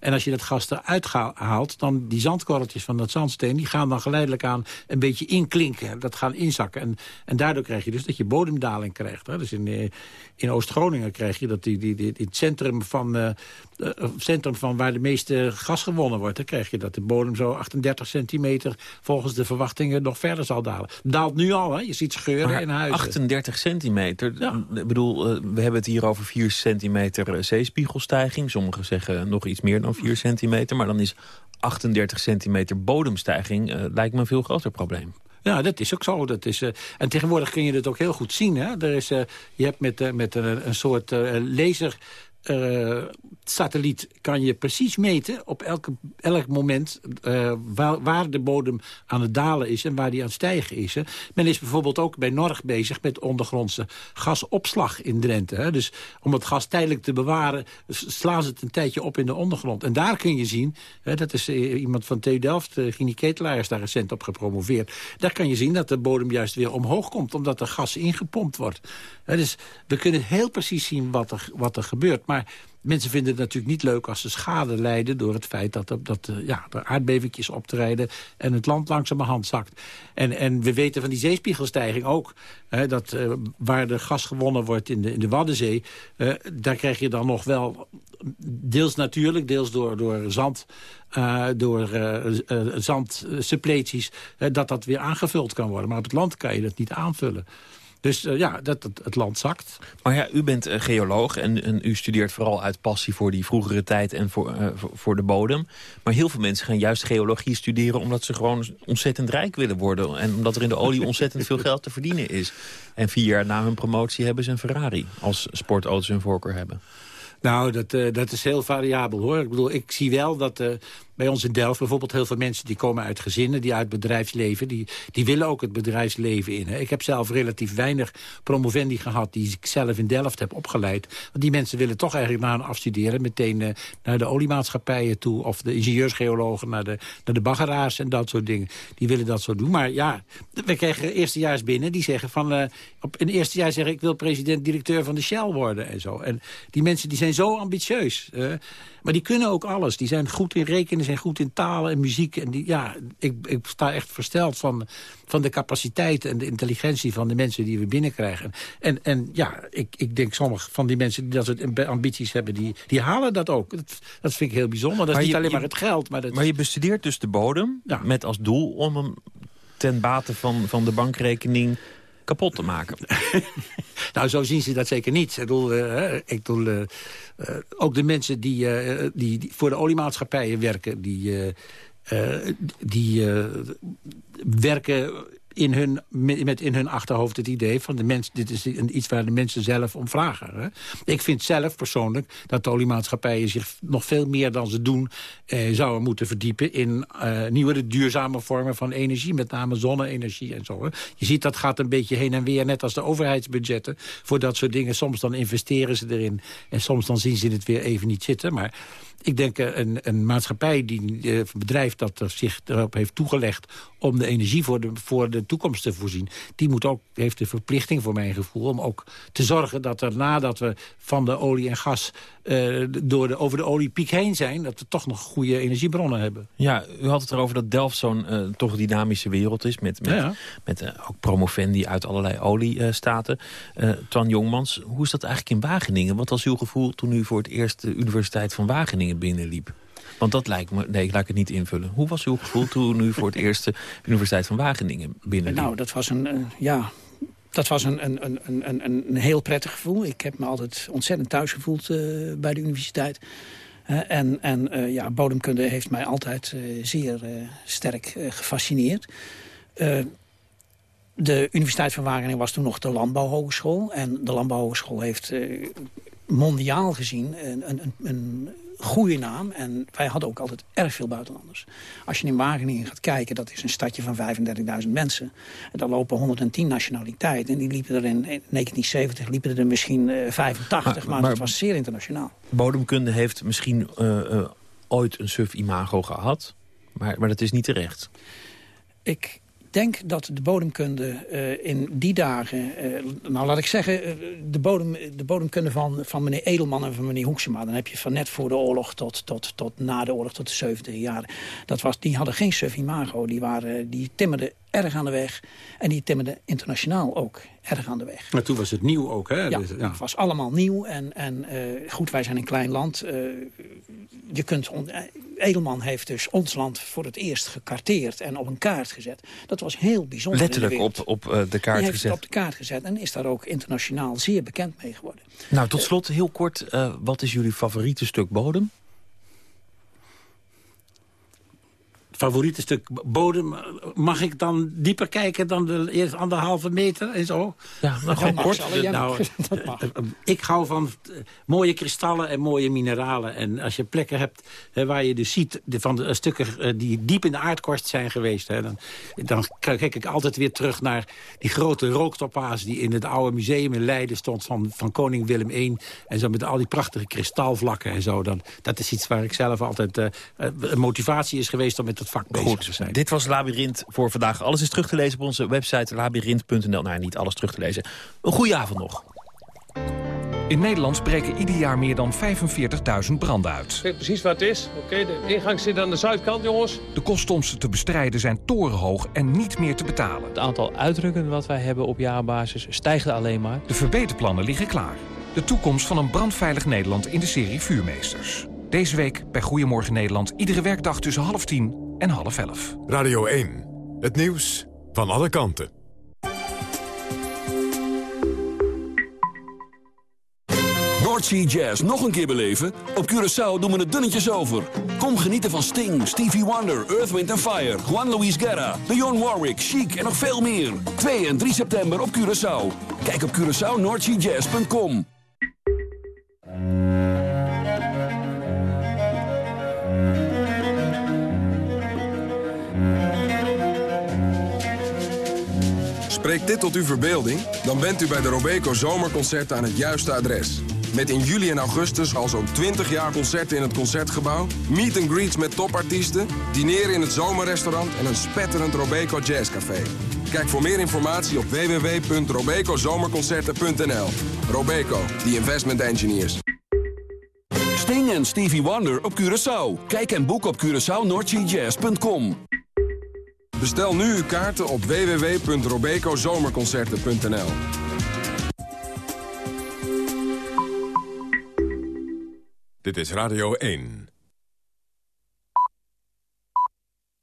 En als je dat gas eruit haalt, dan die zandkorreltjes van dat zandsteen... die gaan dan geleidelijk aan een beetje inklinken. Dat gaan inzakken. En, en daardoor krijg je dus dat je bodemdaling krijgt. Hè. Dus in, eh, in Oost-Groningen krijg je dat die, die, die, het centrum van, eh, eh, centrum van waar de meeste gas gewonnen wordt... dan krijg je dat de bodem zo 38 centimeter volgens de verwachtingen nog verder zal dalen. Daalt nu al, hè. Je ziet scheuren Maar in huizen. 38 centimeter. Ik bedoel, we hebben het hier over 4 centimeter zeespiegelstijging. Sommigen zeggen nog iets meer dan 4 centimeter. Maar dan is 38 centimeter bodemstijging eh, lijkt me een veel groter probleem. Ja, dat is ook zo. Dat is, eh, en tegenwoordig kun je dat ook heel goed zien. Hè? Er is, eh, je hebt met, met een, een soort laser eh, satelliet kan je precies meten op elke, elk moment uh, waar, waar, de bodem aan het dalen is en waar die aan het stijgen is. Men is bijvoorbeeld ook bij Norg bezig met ondergrondse gasopslag in Drenthe. Hè. Dus om het gas tijdelijk te bewaren slaan ze het een tijdje op in de ondergrond. En daar kun je zien, hè, dat is uh, iemand van TU Delft, uh, Gini Ketelaar is daar recent op gepromoveerd. Daar kan je zien dat de bodem juist weer omhoog komt omdat er gas ingepompt wordt. Dus we kunnen heel precies zien wat er, wat er gebeurt. Maar mensen vinden het natuurlijk niet leuk als ze schade lijden... door het feit dat, er, dat ja, er aardbevingjes optreden en het land langzamerhand zakt. En, en we weten van die zeespiegelstijging ook... Dat uh, waar de gas gewonnen wordt in de, in de Waddenzee... Uh, daar krijg je dan nog wel deels natuurlijk, deels door, door zand... Door zandsuppleties, dat dat weer aangevuld kan worden. Maar op het land kan je dat niet aanvullen. Dus uh, ja, dat, het, het, land zakt. Maar ja, u bent uh, geoloog en, en, u studeert vooral uit passie voor die vroegere tijd en voor, uh, voor de bodem. Maar heel veel mensen gaan juist geologie studeren omdat ze gewoon ontzettend rijk willen worden. En omdat er in de olie ontzettend veel geld te verdienen is. En vier jaar na hun promotie hebben ze een Ferrari als sportauto's hun voorkeur hebben. Nou, dat, uh, dat is heel variabel hoor. Ik bedoel, ik zie wel dat uh, bij ons in Delft bijvoorbeeld heel veel mensen... die komen uit gezinnen, die uit bedrijfsleven... die, die willen ook het bedrijfsleven in. Hè. Ik heb zelf relatief weinig promovendi gehad... die ik zelf in Delft heb opgeleid. Want die mensen willen toch eigenlijk na hun afstuderen... meteen uh, naar de oliemaatschappijen toe... of de ingenieursgeologen naar de, naar de baggeraars en dat soort dingen. Die willen dat zo doen. Maar ja, we krijgen eerstejaars binnen die zeggen van... op een eerste jaar zeggen ik wil president-directeur van de Shell worden en zo. En die mensen die zijn zo ambitieus. Maar die kunnen ook alles. Die zijn goed in rekenen, zijn goed in talen en muziek. En die, ja, ik, ik sta echt versteld van, van de capaciteit en de intelligentie van de mensen die we binnenkrijgen. En, en ja, ik, ik denk sommige van die mensen die dat soort ambities hebben, die, die halen dat ook. Dat, dat vind ik heel bijzonder. Dat is niet alleen maar het geld. Maar, dat maar je bestudeert dus de bodem ja. met als doel om hem ten bate van, van de bankrekening kapot te maken. nou, zo zien ze dat zeker niet. Ik bedoel, uh, ik bedoel uh, uh, ook de mensen die, die, die, voor de oliemaatschappijen werken... die, die werken in hun, met in hun achterhoofd het idee van de mens, dit is iets waar de mensen zelf om vragen. Hè? Ik vind zelf persoonlijk dat de oliemaatschappijen zich nog veel meer dan ze doen eh, zouden moeten verdiepen in uh, nieuwe duurzame vormen van energie, met name zonne-energie en zo. Hè? Je ziet dat gaat een beetje heen en weer, net als de overheidsbudgetten voor dat soort dingen. Soms dan investeren ze erin en soms dan zien ze het weer even niet zitten, maar ik denk eh, een, een maatschappij, die, een bedrijf dat zich erop heeft toegelegd... om de energie voor de, voor de toekomst te voorzien... die moet ook, heeft de verplichting voor mijn gevoel... om ook te zorgen dat er nadat we van de olie en gas... Uh, door de, over de oliepiek heen zijn... dat we toch nog goede energiebronnen hebben. Ja, u had het erover dat Delft zo'n uh, toch dynamische wereld is... met, met, ja. met uh, ook promovendi uit allerlei oliestaten. Twan Jongmans, hoe is dat eigenlijk in Wageningen? Wat was uw gevoel toen u voor het eerst de Universiteit van Wageningen binnenliep? Want dat lijkt me... Nee, laat ik het niet invullen. Hoe was uw gevoel toen u voor het eerst de Universiteit van Wageningen binnenliep? Nou, dat was een... ja, dat was een, een, een, een, een heel prettig gevoel. Ik heb me altijd ontzettend thuis gevoeld uh, bij de universiteit. Uh, en en uh, ja, bodemkunde heeft mij altijd zeer sterk gefascineerd. de Universiteit van Wageningen was toen nog de Landbouwhogeschool. En de Landbouwhogeschool heeft mondiaal gezien een, een, een goede naam. En wij hadden ook altijd erg veel buitenlanders. Als je in Wageningen gaat kijken, dat is een stadje van 35.000 mensen. En daar lopen 110 nationaliteiten. En die liepen er in 1970 liepen er misschien uh, 85, maar, maar, het was zeer internationaal. Bodemkunde heeft misschien uh, uh, ooit een suf imago gehad. Maar, maar dat is niet terecht. Ik denk dat de bodemkunde uh, in die dagen... Uh, nou, laat ik zeggen, uh, de, bodem, de bodemkunde van, van meneer Edelman en van meneer Hoeksema... dan heb je van net voor de oorlog tot, tot, tot na de oorlog, tot de 70 jaren. Dat was, die hadden geen suf imago, die, waren, die timmerden erg aan de weg. En die timmerden internationaal ook erg aan de weg. Maar toen was het nieuw ook, hè? Ja, dus, ja. het was allemaal nieuw. En, en uh, goed, wij zijn een klein land. Uh, je kunt Edelman heeft dus ons land voor het eerst gekarteerd en op een kaart gezet. Dat was heel bijzonder Letterlijk op, op uh, de kaart Die gezet? heeft op de kaart gezet en is daar ook internationaal zeer bekend mee geworden. Nou, tot slot heel kort, wat is jullie favoriete stuk bodem? Favoriete stuk bodem. Mag ik dan dieper kijken dan de eerste anderhalve meter en zo? Ja, maar gewoon kort. Nou, ik hou van mooie kristallen en mooie mineralen. En als je plekken hebt waar je dus ziet van de stukken die diep in de aardkorst zijn geweest... Hè, dan, dan kijk ik altijd weer terug naar die grote rooktopaas... die in het oude museum in Leiden stond van, van koning Willem I. En zo met al die prachtige kristalvlakken en zo. Dan, dat is iets waar ik zelf altijd uh, een motivatie is geweest om met het vak bezig te zijn. Dit was Labyrinth voor vandaag. Alles is terug te lezen op onze website labyrinth.nl. Nou, niet alles terug te lezen. Een goede avond nog. In Nederland breken ieder jaar meer dan 45.000 branden uit. Weet precies wat het is. Oké, de ingang zit aan de zuidkant, jongens. De kosten om ze te bestrijden zijn torenhoog en niet meer te betalen. Het aantal uitdrukken wat wij hebben op jaarbasis stijgt alleen maar. De verbeterplannen liggen klaar. De toekomst van een brandveilig Nederland in de serie Vuurmeesters. Deze week bij Goedemorgen Nederland. Iedere werkdag tussen half tien en half elf. Radio 1. Het nieuws van alle kanten. Noordsea Jazz nog een keer beleven? Op Curaçao doen we het dunnetjes over. Kom genieten van Sting, Stevie Wonder, Earth, Wind Fire... Juan Luis Guerra, Dionne Warwick, Chic en nog veel meer. 2 en 3 september op Curaçao. Kijk op CuraçaoNoordseaJazz.com. Spreekt dit tot uw verbeelding? Dan bent u bij de Robeco Zomerconcerten aan het juiste adres. Met in juli en augustus al zo'n 20 jaar concerten in het Concertgebouw... meet and greets met topartiesten, dineren in het zomerrestaurant... en een spetterend Robeco Jazzcafé. Kijk voor meer informatie op www.robecozomerconcerten.nl. Robeco, the investment engineers. Sting en Stevie Wonder op Curaçao. Kijk en boek op CuraçaoNoordseaJazz.com. Bestel nu uw kaarten op www.robecozomerconcerten.nl. Dit is Radio 1.